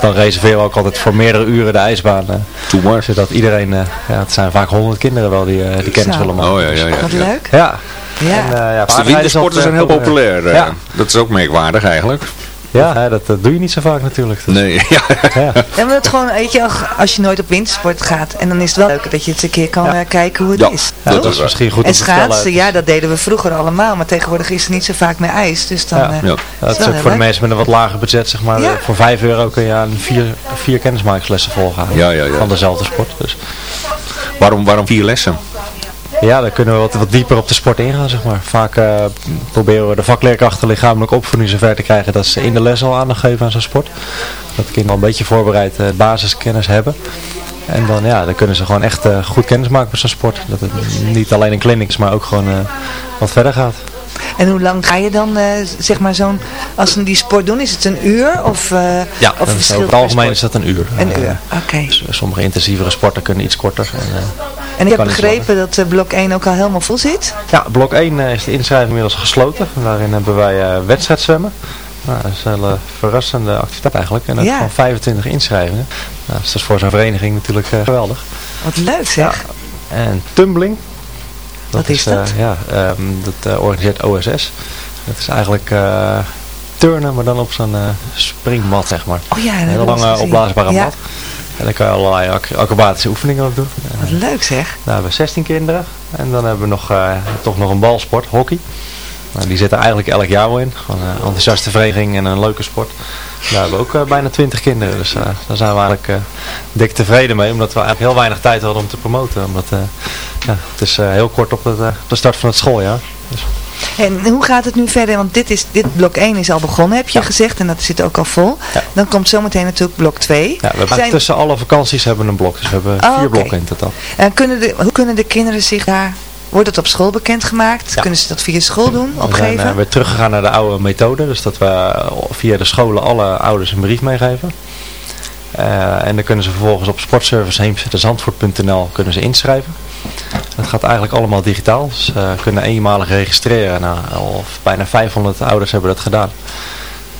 dan reserveren we ook altijd voor meerdere uren de ijsbaan. eh, Doe maar. zodat iedereen, eh, ja, het zijn vaak honderd kinderen wel die, eh, die kennis willen maken. Oh ja, ja, ja. wat leuk. Ja. Ja. En, eh, ja, Dus de wintersporten zijn heel populair. Ja. Dat is ook merkwaardig eigenlijk. Ja, hè, dat, dat doe je niet zo vaak natuurlijk. Dus, Nee, ja. ja. Ja, maar het gewoon, weet je, als je nooit op wintersport gaat, en dan is het wel leuk dat je het een keer kan Ja. eh, kijken hoe het Ja. is. Ja, Dat is is misschien goed en om te vertellen. schaatsen, ja, dat deden we vroeger allemaal, maar tegenwoordig is er niet zo vaak meer ijs. Dus dan, Ja. eh, Ja. Ja, is dat is wel ook voor de mensen met een wat lager budget, zeg maar. Ja. eh, Voor 5 euro kun je aan vier, vier kennismakingslessen volgen. Ja, ja, ja. Van dezelfde sport. Dus. Waarom, waarom vier lessen? Ja, dan kunnen we wat, wat dieper op de sport ingaan, zeg maar. Vaak eh, proberen we de vakleerkrachten lichamelijk opvoeding zover te krijgen dat ze in de les al aandacht geven aan zo'n sport. Dat de kinderen al een beetje voorbereid eh, basiskennis hebben. En dan, ja, dan kunnen ze gewoon echt eh, goed kennis maken met zo'n sport. Dat het niet alleen een clinic is, maar ook gewoon eh, wat verder gaat. En hoe lang ga je dan, eh, zeg maar, zo'n, als ze die sport doen, is het een uur? Of, eh, Ja, of over het algemeen sport? is dat een uur. Een uur, oké. sommige intensievere sporten kunnen iets korter. En, eh, En ik heb begrepen dat eh, blok 1 ook al helemaal vol zit. Ja, blok 1 eh, is de inschrijving inmiddels gesloten. Daarin hebben wij eh wedstrijdzwemmen. Nou, dat is een hele verrassende activiteit eigenlijk. En dat Ja. van 25 inschrijvingen. Nou, dus dat is voor zo'n vereniging natuurlijk geweldig. Wat leuk zeg. En tumbling. Wat is dat? ja, ehm, dat organiseert OSS. Dat is eigenlijk turnen, maar dan op zo'n springmat, zeg maar. Oh ja, dat Een hele lange opblaasbare Ja. mat. En daar kan je allerlei ac- acrobatische oefeningen op doen. Wat leuk zeg. Hebben we 16 kinderen. En dan hebben we nog, eh, toch nog een balsport, hockey. Nou, die zitten eigenlijk elk jaar wel in. Gewoon een enthousiaste vereniging en een leuke sport. Daar hebben we ook eh, bijna 20 kinderen. Dus eh, daar zijn we eigenlijk eh, dik tevreden mee. Omdat we eigenlijk heel weinig tijd hadden om te promoten. Omdat eh, ja, het is eh, heel kort op, het, eh, op de start van het schooljaar. Dus, En hoe gaat het nu verder? Want dit, is, dit blok 1 is al begonnen, heb je gezegd. En dat zit ook al vol. Dan komt zometeen natuurlijk blok 2. ja, we hebben tussen alle vakanties hebben we een blok. Dus we hebben Oh, vier blokken in totaal. En kunnen de, hoe kunnen de kinderen zich daar... Wordt het op school bekendgemaakt? Kunnen ze dat via school doen, We zijn opgeven? eh, weer teruggegaan naar de oude methode. Dus dat we eh, via de scholen alle ouders een brief meegeven. Eh, en dan kunnen ze vervolgens op sportservice kunnen ze inschrijven. Dat gaat eigenlijk allemaal digitaal. Ze eh, kunnen eenmalig registreren. Nou, al bijna 500 ouders hebben dat gedaan.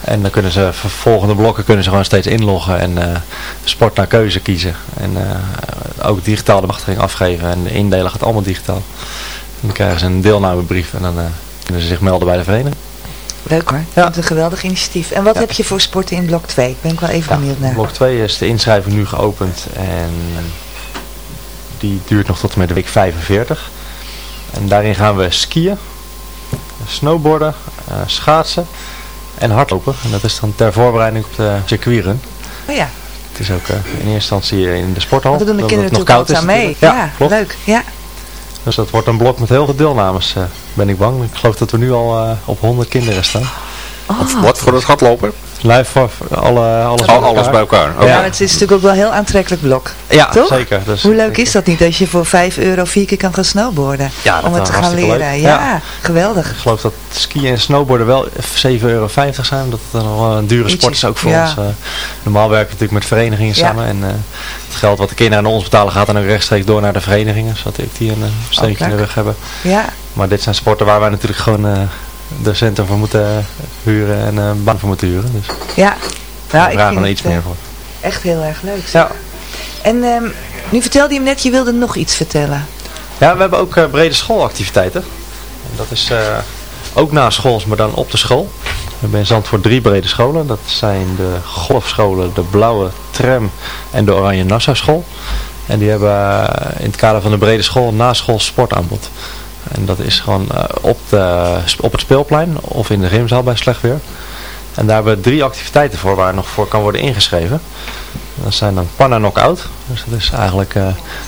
En dan kunnen ze volgende blokken kunnen ze gewoon steeds inloggen en eh, sport naar keuze kiezen. En eh, ook digitaal de machtiging afgeven. En de indelen gaat allemaal digitaal. En dan krijgen ze een deelnamebrief en dan kunnen ze zich melden bij de vereniging. Leuk hoor. Ik vind het een geweldig initiatief. En wat heb je voor sporten in blok 2? Ben ik wel even benieuwd naar. Blok 2 is de inschrijving nu geopend en die duurt nog tot en met de week 45. En daarin gaan we skiën, snowboarden, eh, schaatsen en hardlopen. En dat is dan ter voorbereiding op de circuitrun. Oh ja. Het is ook eh, in eerste instantie in de sporthal. Want daar doen de omdat kinderen het nog natuurlijk koud altijd aan mee. Ja, klopt. leuk. Ja. Dus dat wordt een blok met heel veel deelnames, eh, ben ik bang. Ik geloof dat we nu al eh, op 100 kinderen staan. Oh. Wat voor het hardlopen? Live voor alle, alles, Al- alles bij elkaar. Ja. maar het is natuurlijk ook wel een heel aantrekkelijk blok. Ja, toch? zeker. Dus Hoe leuk is dat niet dat je voor 5 euro vier keer kan gaan snowboarden? Ja, dat om het te gaan leren. Ja, Ja. geweldig. Ik geloof dat skiën en snowboarden wel 7,50 euro zijn. Omdat het dan wel een dure sport is ook voor Ja. ons. eh. normaal werken we natuurlijk met verenigingen Ja. samen. En eh, het geld wat de kinderen aan ons betalen gaat dan ook rechtstreeks door naar de verenigingen. Zodat ik die een uh, steentje in de leuk. rug hebben. Ja. Maar dit zijn sporten waar wij natuurlijk gewoon eh docenten voor moeten huren en een baan voor moeten huren. Dus Ja. Nou, daar ik we vind er iets meer eh, voor. Echt heel erg leuk. Ja. En ehm, nu vertelde je hem net, je wilde nog iets vertellen. Ja, we hebben ook eh, brede schoolactiviteiten. En dat is eh, ook na schools, maar dan op de school. We hebben in Zandvoort drie brede scholen. Dat zijn de golfscholen, de blauwe tram en de oranje Nassau school. En die hebben eh, in het kader van de brede school een naschool sportaanbod. En dat is gewoon eh, op, de, op het speelplein of in de gymzaal bij slecht weer. En daar hebben we drie activiteiten voor waar nog voor kan worden ingeschreven. Dat zijn dan panna knock-out. Dus dat is eigenlijk eh,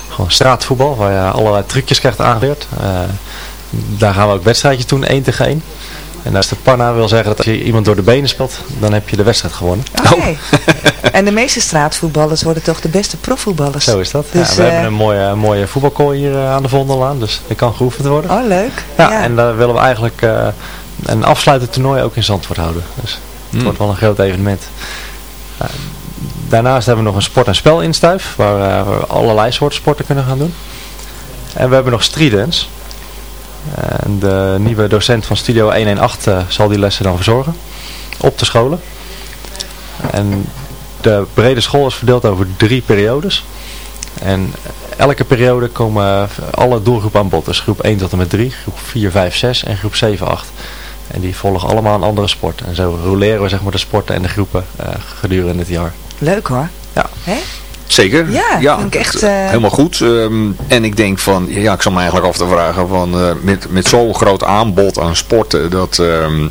gewoon straatvoetbal waar je allerlei trucjes krijgt aangeleerd. Eh, daar gaan we ook wedstrijdjes doen, één tegen één. En als de panna wil zeggen dat als je iemand door de benen speelt, dan heb je de wedstrijd gewonnen. Oké. en de meeste straatvoetballers worden toch de beste profvoetballers. Zo is dat. Dus, ja, we eh, hebben een mooie, mooie voetbalkooi hier eh, aan de Vondellaan, dus die kan geoefend worden. Oh, leuk. Ja, Ja. en daar willen we eigenlijk eh, een afsluitend toernooi ook in Zandvoort houden. Dus het Hmm. wordt wel een groot evenement. Daarnaast hebben we nog een sport- en spelinstuif, waar eh, we allerlei soorten sporten kunnen gaan doen. En we hebben nog street dance. En de nieuwe docent van Studio 118 eh, zal die lessen dan verzorgen. Op de scholen. En de brede school is verdeeld over drie periodes. En elke periode komen alle doelgroepen aan bod. Dus groep 1 tot en met 3, groep 4, 5, 6 en groep 7, 8. En die volgen allemaal een andere sport. En zo roleren we zeg maar de sporten en de groepen eh, gedurende het jaar. Leuk hoor. Ja. Zeker. Ja, vind ik echt, dat, eh, Helemaal goed. Ehm, en ik denk van, ja, ik zal me eigenlijk af te vragen van, eh, met, met zo'n groot aanbod aan sporten, dat ehm,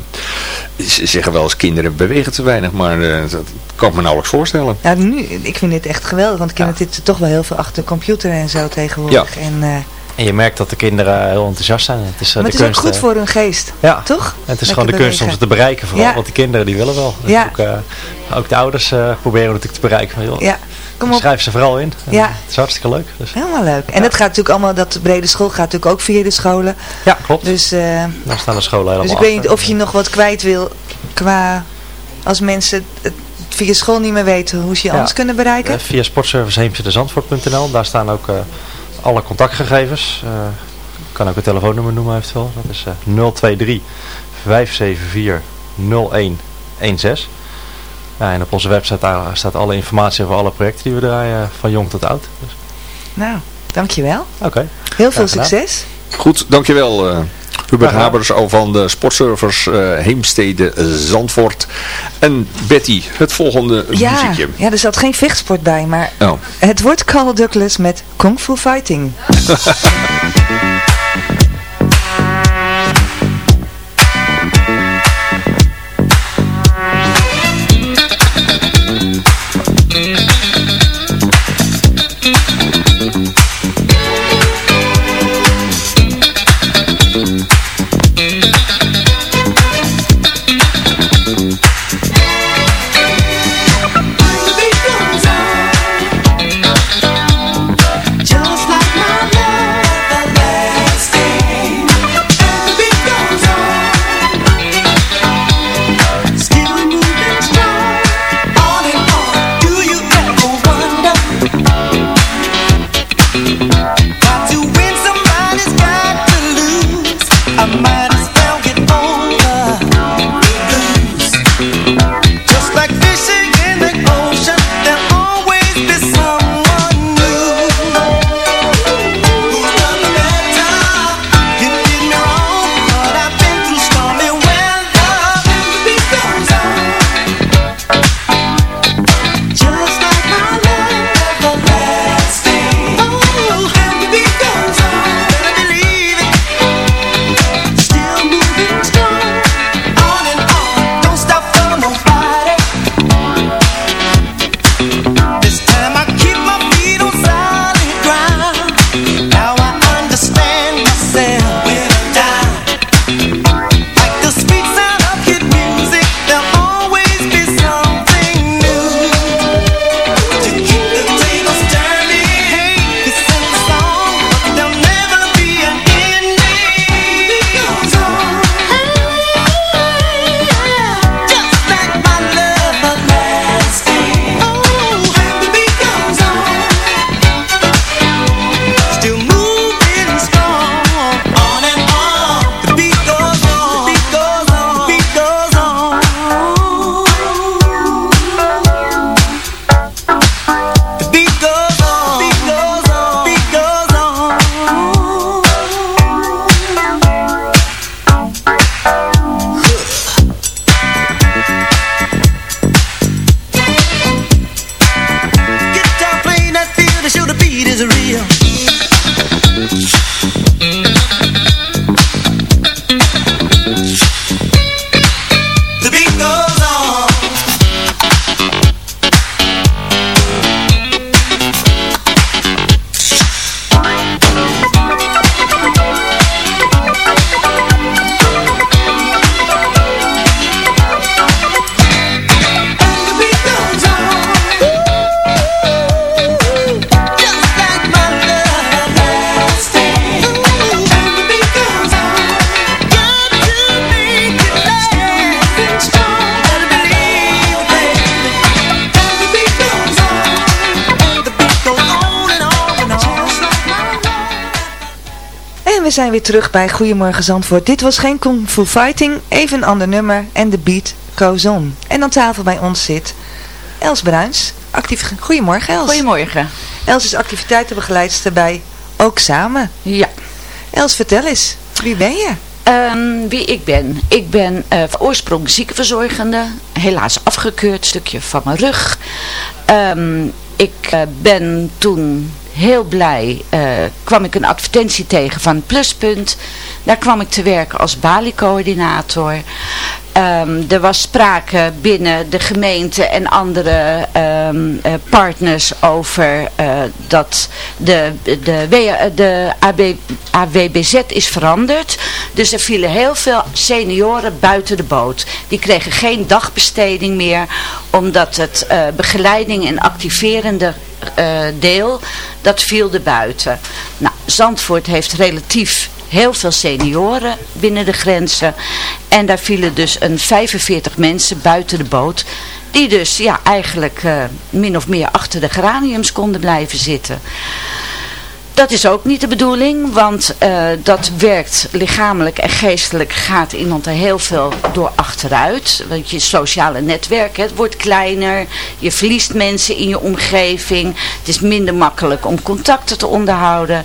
ze zeggen wel eens kinderen bewegen te weinig, maar eh, dat kan ik me nauwelijks voorstellen. Nou, nu, ik vind dit echt geweldig, want kinderen zitten toch wel heel veel achter de computer en zo tegenwoordig. Ja. En, eh, En je merkt dat de kinderen heel enthousiast zijn. Het is, eh, maar de het is ook goed eh, voor hun geest, Ja. toch? En het is Lekker gewoon de kunst om ze te bereiken vooral. Ja. Want die kinderen die willen wel. Dus Ja. ook, eh, ook de ouders eh, proberen natuurlijk te bereiken. Van, joh, Ja. Kom op. Schrijf ze vooral in. Ja. Het is hartstikke leuk. Dus. Helemaal leuk. En dat gaat natuurlijk allemaal, dat brede school gaat natuurlijk ook via de scholen. Ja, klopt. Dus, eh, Daar staan de scholen helemaal dus ik weet niet of je nog wat kwijt wil qua, als mensen het via school niet meer weten hoe ze je Ja. anders kunnen bereiken. Eh, via sportserviceheemstedezandvoort.nl. Daar staan ook eh, alle contactgegevens. Ik kan ook een telefoonnummer noemen eventueel. Dat is eh 023 574 0116. Ja, en op onze website daar staat alle informatie over alle projecten die we draaien, van jong tot oud. Dus, Nou, dankjewel. Oké. Heel veel succes. Goed, dankjewel eh Hubert. Habers al van de sportservers eh, Heemstede eh, Zandvoort. En Betty, het volgende Ja, muziekje. ja, er zat geen vechtsport bij, maar Oh. het wordt Carl Douglas met Kung Fu Fighting. we zijn weer terug bij Goedemorgen Zandvoort. Dit was geen Kung Fu Fighting, even een ander nummer en de beat goes on. En aan tafel bij ons zit Els Bruins. Actief... Goedemorgen Els. Goedemorgen. Els is activiteitenbegeleidster bij Ook Samen. Ja. Els, vertel eens, wie ben je? Ehm, wie ik ben? Ik ben van oorsprong ziekenverzorgende. Helaas afgekeurd, stukje van mijn rug. Ehm, ik eh, ben toen heel blij, eh, kwam ik een advertentie tegen van Pluspunt. Daar kwam ik te werken als baliecoördinator. Ehm, er was sprake binnen de gemeente en andere ehm, eh, partners over eh, dat de, de, AB, AWBZ is veranderd. Dus er vielen heel veel senioren buiten de boot. Die kregen geen dagbesteding meer, omdat het begeleiding en activerende deel, dat viel er buiten. Nou, Zandvoort heeft relatief heel veel senioren binnen de grenzen. En daar vielen dus een 45 mensen buiten de boot. Die dus ja, eigenlijk eh, min of meer achter de geraniums konden blijven zitten. Dat is ook niet de bedoeling, want eh, dat werkt lichamelijk en geestelijk gaat iemand er heel veel door achteruit. Want je sociale netwerk, het wordt kleiner, je verliest mensen in je omgeving. Het is minder makkelijk om contacten te onderhouden.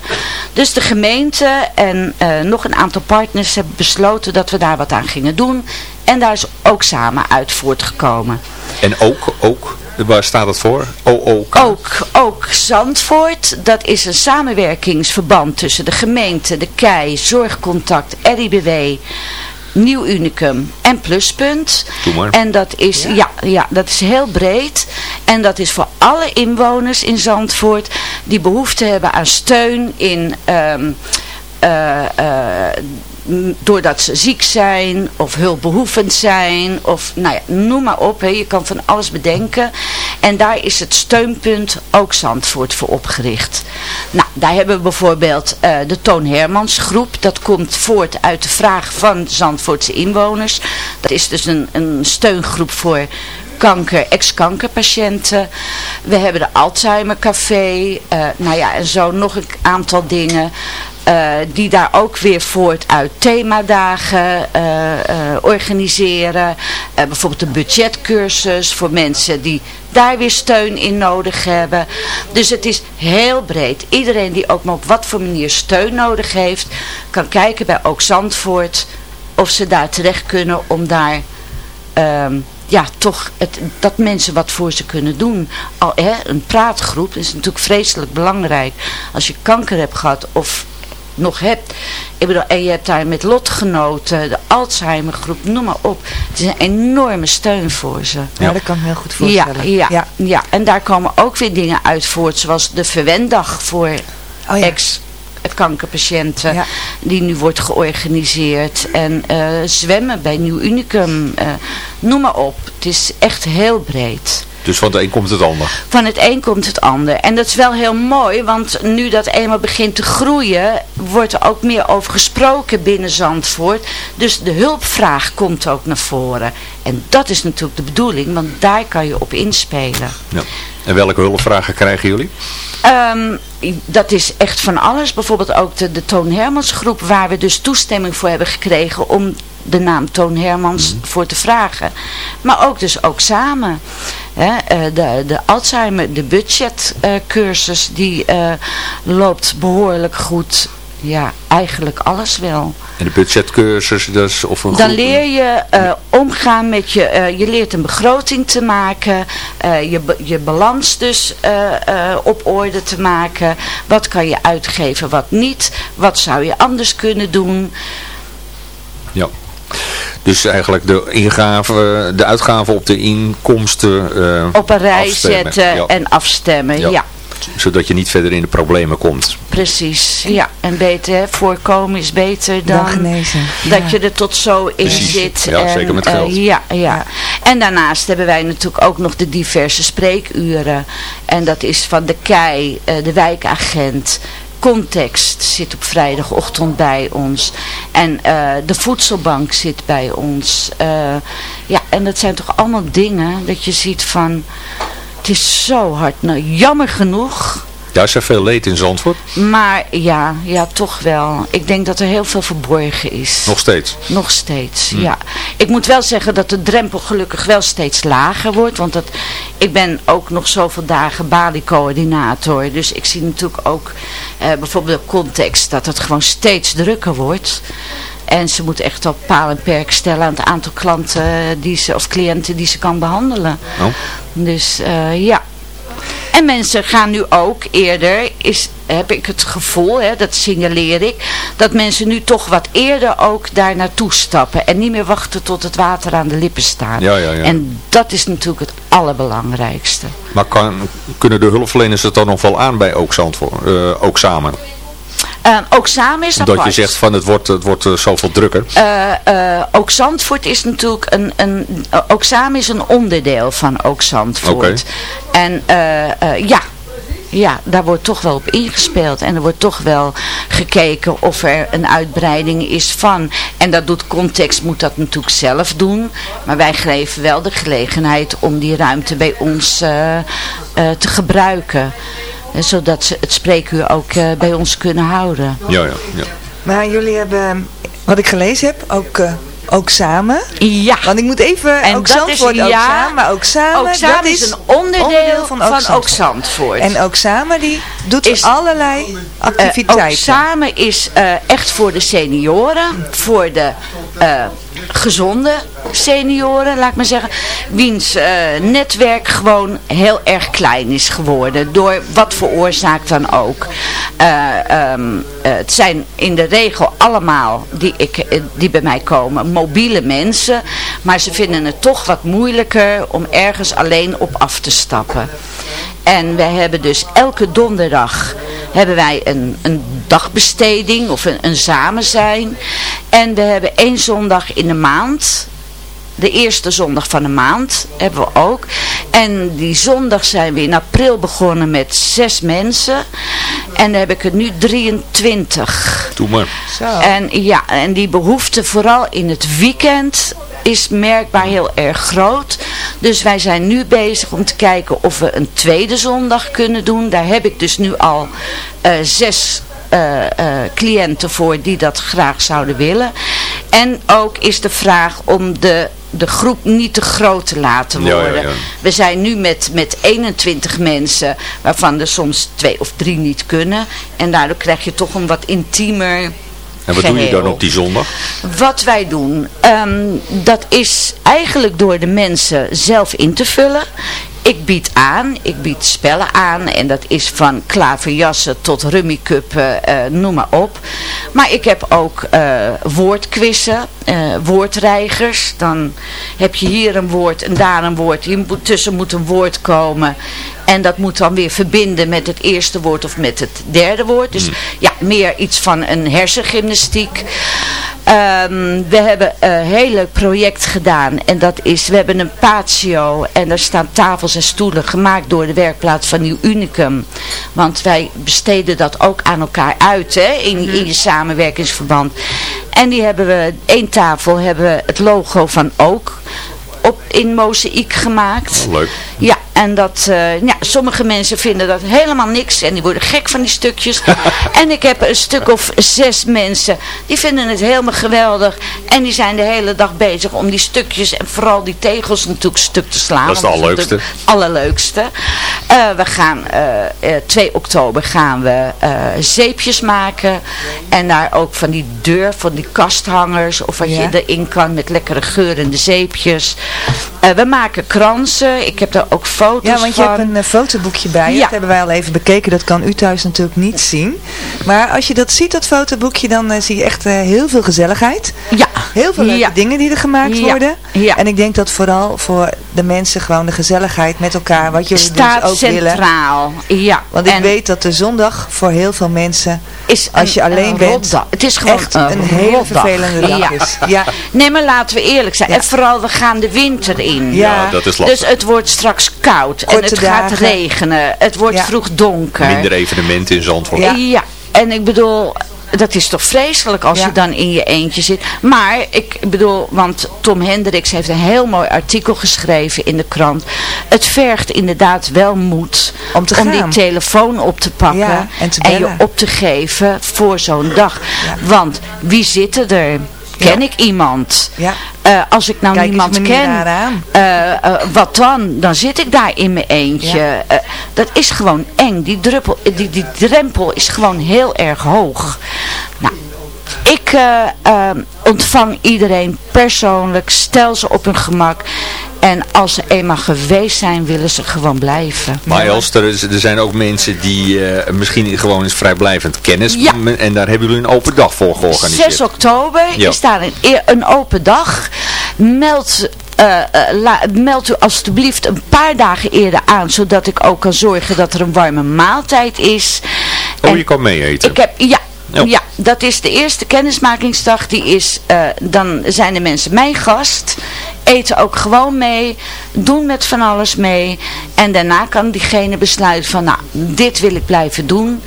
Dus de gemeente en eh, nog een aantal partners hebben besloten dat we daar wat aan gingen doen. En daar is ook samen uit voortgekomen. En ook, ook, waar staat het voor? OOK? Ook, ook Zandvoort, dat is een samenwerkingsverband tussen de gemeente, de KEI, Zorgcontact, RIBW, Nieuw Unicum en Pluspunt. Doe maar. En dat is, ja. Ja, dat is heel breed. En dat is voor alle inwoners in Zandvoort die behoefte hebben aan steun in... ehm, eh, eh, m- doordat ze ziek zijn of hulpbehoevend zijn of nou ja, noem maar op. Hè. Je kan van alles bedenken. En daar is het steunpunt ook Zandvoort voor opgericht. Nou, daar hebben we bijvoorbeeld eh, de Toon Hermans groep. Dat komt voort uit de vraag van Zandvoortse inwoners. Dat is dus een, een steungroep voor kanker, ex-kankerpatiënten. We hebben de Alzheimer Café. eh, nou ja, en zo nog een aantal dingen. Eh, die daar ook weer voort uit themadagen eh, eh, organiseren. Bijvoorbeeld een budgetcursus voor mensen die daar weer steun in nodig hebben. Dus het is heel breed. Iedereen die ook maar op wat voor manier steun nodig heeft, kan kijken bij Ook Zandvoort of ze daar terecht kunnen om daar ehm, ja, toch het, dat mensen wat voor ze kunnen doen. Al, hè, een praatgroep is natuurlijk vreselijk belangrijk. Als je kanker hebt gehad of nog hebt. Ik bedoel, en je hebt daar met lotgenoten, de Alzheimergroep, noem maar op. Het is een enorme steun voor ze. Ja, dat kan ik me heel goed voorstellen. Ja, ja, ja. en daar komen ook weer dingen uit voort, zoals de verwendag voor Oh ex kankerpatiënten die nu wordt georganiseerd en eh, zwemmen bij Nieuw Unicum, eh, noem maar op. Het is echt heel breed. Dus van het een komt het ander. Van het een komt het ander. En dat is wel heel mooi, want nu dat eenmaal begint te groeien, wordt er ook meer over gesproken binnen Zandvoort. Dus de hulpvraag komt ook naar voren. En dat is natuurlijk de bedoeling, want daar kan je op inspelen. Ja. En welke hulpvragen krijgen jullie? Ehm, dat is echt van alles. Bijvoorbeeld ook de, de Toon Hermans groep, waar we dus toestemming voor hebben gekregen om de naam Toon Hermans voor te vragen. Maar ook dus ook samen. Eh, de, de Alzheimer, de budgetcursus, die eh, loopt behoorlijk goed. Ja, eigenlijk alles wel. En de budgetcursus, dus, of een Dan groep- leer je eh, omgaan met je, eh, je leert een begroting te maken, eh, je, je balans dus eh, eh, op orde te maken. Wat kan je uitgeven, wat niet? Wat zou je anders kunnen doen? Ja. Dus eigenlijk de ingave, de uitgaven op de inkomsten eh, Op een rij afstemmen. zetten Ja. en afstemmen, ja. Zodat je niet verder in de problemen komt. Precies, ja. En beter, hè, voorkomen is beter dan, Dan genezen. dat Ja. je er tot zo in Precies. zit. Ja, en, zeker met eh, geld. ja, ja. En daarnaast hebben wij natuurlijk ook nog de diverse spreekuren. En dat is van de KEI, eh, de wijkagent... Context zit op vrijdagochtend bij ons. En eh, de voedselbank zit bij ons. Eh, ja, en dat zijn toch allemaal dingen dat je ziet van... Het is zo hard. Nou, jammer genoeg Daar is er veel leed in Zandvoort. maar ja, ja, toch wel. Ik denk dat er heel veel verborgen is. Nog steeds. Nog steeds, Hm. ja. Ik moet wel zeggen dat de drempel gelukkig wel steeds lager wordt. Want dat, ik ben ook nog zoveel dagen Bali-coördinator. Dus ik zie natuurlijk ook eh, bijvoorbeeld de context dat het gewoon steeds drukker wordt. En ze moet echt op paal en perk stellen aan het aantal klanten die ze, of cliënten die ze kan behandelen. Oh. Dus eh, ja. En mensen gaan nu ook eerder, is, heb ik het gevoel, hè, dat signaleer ik, dat mensen nu toch wat eerder ook daar naartoe stappen. En niet meer wachten tot het water aan de lippen staat. Ja, ja, ja. En dat is natuurlijk het allerbelangrijkste. Maar kan, kunnen de hulpverleners het dan nog wel aan bij Ook Zandvoort? eh, ook samen? Eh, ook samen is Dat je apart. zegt van het wordt, het wordt eh, zoveel drukker. Eh, eh, ook Zandvoort is natuurlijk een, een ook samen is een onderdeel van ook Zandvoort. En ja, ja, daar wordt toch wel op ingespeeld. En er wordt toch wel gekeken of er een uitbreiding is van. En dat doet context, moet dat natuurlijk zelf doen. Maar wij geven wel de gelegenheid om die ruimte bij ons te gebruiken. Eh, zodat ze het spreekuur ook eh, bij ons kunnen houden. Ja, ja, ja. Maar jullie hebben, wat ik gelezen heb, ook, eh, ook samen. Ja. Want ik moet even, En ook dat Zandvoort, is, ook ja, samen, ook samen. Ook samen dat is een onderdeel, van, Ook Zandvoort. En ook samen die doet allerlei Eh, activiteiten. ook samen is eh, echt voor de senioren, voor de eh, gezonde senioren, laat ik maar zeggen, wiens eh, netwerk gewoon heel erg klein is geworden. Door wat voor oorzaak dan ook. Eh, ehm, eh, het zijn in de regel allemaal die, ik, die bij mij komen mobiele mensen, maar ze vinden het toch wat moeilijker om ergens alleen op af te stappen. En wij hebben dus elke donderdag hebben wij een, een dagbesteding of een, een samenzijn. En we hebben één zondag in de maand. De eerste zondag van de maand hebben we ook. En die zondag zijn we in april begonnen met zes mensen. En dan heb ik er nu 23. Doe maar. En ja, en die behoefte vooral in het weekend is merkbaar heel erg groot. Dus wij zijn nu bezig om te kijken of we een tweede zondag kunnen doen. Daar heb ik dus nu al eh, zes eh, eh, cliënten voor die dat graag zouden willen. En ook is de vraag om de, de groep niet te groot te laten Ja, ja, worden. ja. We zijn nu met, met 21 mensen, waarvan er soms twee of drie niet kunnen. En daardoor krijg je toch een wat intiemer En wat doe je dan op die zondag? Wat wij doen, ehm, dat is eigenlijk door de mensen zelf in te vullen. Ik bied aan, ik bied spellen aan en dat is van klaverjassen tot rummikup, eh, eh, noem maar op. Maar ik heb ook eh woordquizzen, eh, woordreigers. Dan heb je hier een woord en daar een woord. Hier moet, tussen moet een woord komen. En dat moet dan weer verbinden met het eerste woord of met het derde woord. Dus ja, meer iets van een hersengymnastiek. Ehm, we hebben een heel leuk project gedaan. En dat is, we hebben een patio. En daar staan tafels en stoelen gemaakt door de werkplaats van Nieuw Unicum. Want wij besteden dat ook aan elkaar uit hè, in, in je samenwerkingsverband. En die hebben we, één tafel hebben we het logo van Ook op, in mozaïek gemaakt. Leuk. Ja, en dat, eh, ja, sommige mensen vinden dat helemaal niks en die worden gek van die stukjes. en ik heb een stuk of zes mensen, die vinden het helemaal geweldig. En die zijn de hele dag bezig om die stukjes en vooral die tegels natuurlijk stuk te slaan. Dat is het want allerleukste. het allerleukste. Eh, we gaan, eh, eh, 2 oktober gaan we eh, zeepjes maken. En daar ook van die deur, van die kasthangers. Of wat Ja. je erin kan met lekkere geurende zeepjes. Eh, we maken kransen. Ik heb daar ook foto's Ja, want je van. hebt een eh, fotoboekje bij je. Ja. Dat hebben wij al even bekeken. Dat kan u thuis natuurlijk niet zien. Maar als je dat ziet, dat fotoboekje, dan eh, zie je echt eh, heel veel gezelligheid. Ja. Heel veel leuke Ja. dingen die er gemaakt worden. Ja. En ik denk dat vooral voor de mensen gewoon de gezelligheid met elkaar, wat jullie Staat dus ook centraal. Ja. Want ik En weet dat de zondag voor heel veel mensen, is als je een- alleen een bent, rotdag. Het is gewoon echt een, een hele vervelende dag ja. is. Ja. Nee, maar laten we eerlijk zijn. En vooral, we gaan de winter in. Ja. Ja, dat is lastig. Dus het wordt straks koud. en het gaat regenen. Het wordt Ja. vroeg donker. Minder evenementen in Zandvoort. Ja. en ik bedoel, dat is toch vreselijk als Ja. je dan in je eentje zit. Maar ik bedoel, want Tom Hendricks heeft een heel mooi artikel geschreven in de krant. Het vergt inderdaad wel moed Om te die gaan. telefoon op te pakken Ja, en te je op te geven voor zo'n dag. Want wie zitten er? Ken ik iemand? Ja. Eh, als ik nou Kijk niemand ken, eh, eh, wat dan? Dan zit ik daar in mijn eentje. Dat is gewoon eng. Die, druppel, die, die drempel is gewoon heel erg hoog. Nou, ik ontvang iedereen persoonlijk, stel ze op hun gemak. En als ze eenmaal geweest zijn, willen ze gewoon blijven. Maar Els, er, er zijn ook mensen die eh, misschien gewoon eens vrijblijvend kennis Ja. En daar hebben jullie een open dag voor georganiseerd. 6 oktober Ja. is daar een, eer- een open dag. Meld, la- meld u alstublieft een paar dagen eerder aan, zodat ik ook kan zorgen dat er een warme maaltijd is. Oh, En je kan mee eten. Ik heb, ja, Ja. dat is de eerste kennismakingsdag. Die is, eh, dan zijn de mensen mijn gast eten ook gewoon mee, doen met van alles mee. En daarna kan diegene besluiten van, nou, dit wil ik blijven doen.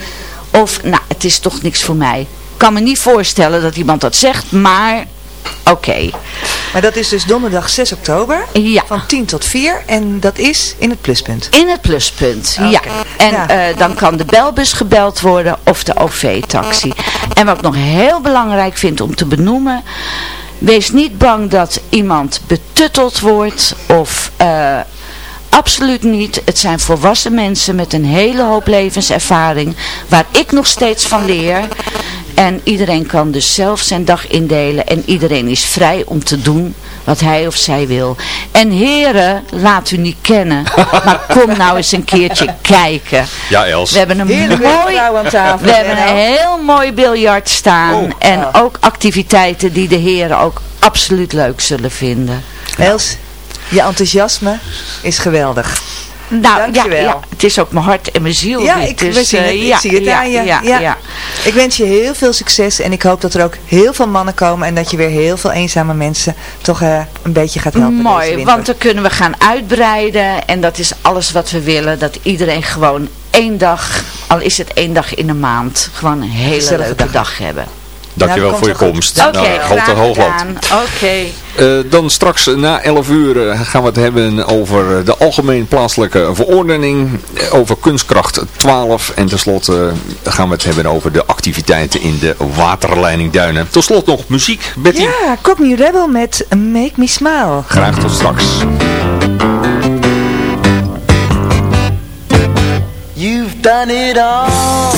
Of, nou, het is toch niks voor mij. Ik kan me niet voorstellen dat iemand dat zegt, maar oké. Maar dat is dus donderdag 6 oktober. Ja. Van 10 tot 4. En dat is in het pluspunt. In het pluspunt, ja. En Ja. eh, dan kan de belbus gebeld worden of de OV-taxi. En wat ik nog heel belangrijk vind om te benoemen... Wees niet bang dat iemand betutteld wordt of... eh, Absoluut niet. Het zijn volwassen mensen met een hele hoop levenservaring waar ik nog steeds van leer. En iedereen kan dus zelf zijn dag indelen en iedereen is vrij om te doen wat hij of zij wil. En heren, laat u niet kennen, maar kom nou eens een keertje kijken. Ja, Els. We hebben een Heerlijk mooi, aan tafel. we hebben een heel mooi biljart staan Oh. en ook activiteiten die de heren ook absoluut leuk zullen vinden. Els, je enthousiasme is geweldig. Nou, ja, Dankjewel. ja, het is ook mijn hart en mijn ziel. Ja, ik, dus, zien het, eh, ik ja, zie het ja, aan je. Ja. Ik wens je heel veel succes en ik hoop dat er ook heel veel mannen komen en dat je weer heel veel eenzame mensen toch eh, een beetje gaat helpen Mooi, want dan kunnen we gaan uitbreiden en dat is alles wat we willen. Dat iedereen gewoon één dag, al is het één dag in de maand, gewoon een hele Gezellige leuke dag. dag hebben. Dankjewel Nou, voor je wel komst Oké, graag Holte Hoogland. Oké. Eh, dan straks na 11 uur eh, gaan we het hebben over de algemeen plaatselijke verordening, eh, over kunstkracht 12 en tenslotte eh, gaan we het hebben over de activiteiten in de waterleiding Duinen. Tot slot nog muziek, Betty. Ja, Cockney Rebel met Make Me Smile. Graag tot straks. You've done it all.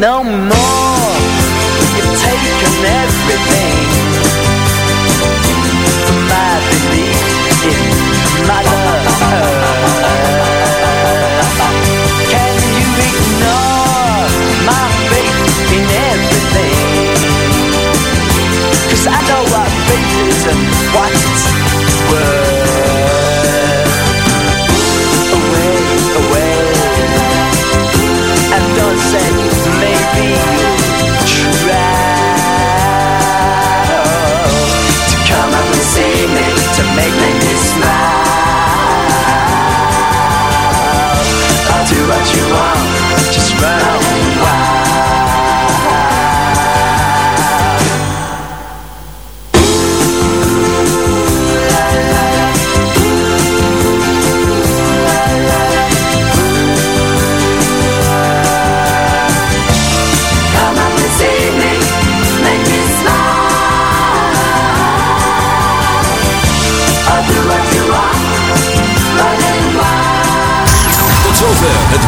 não, não.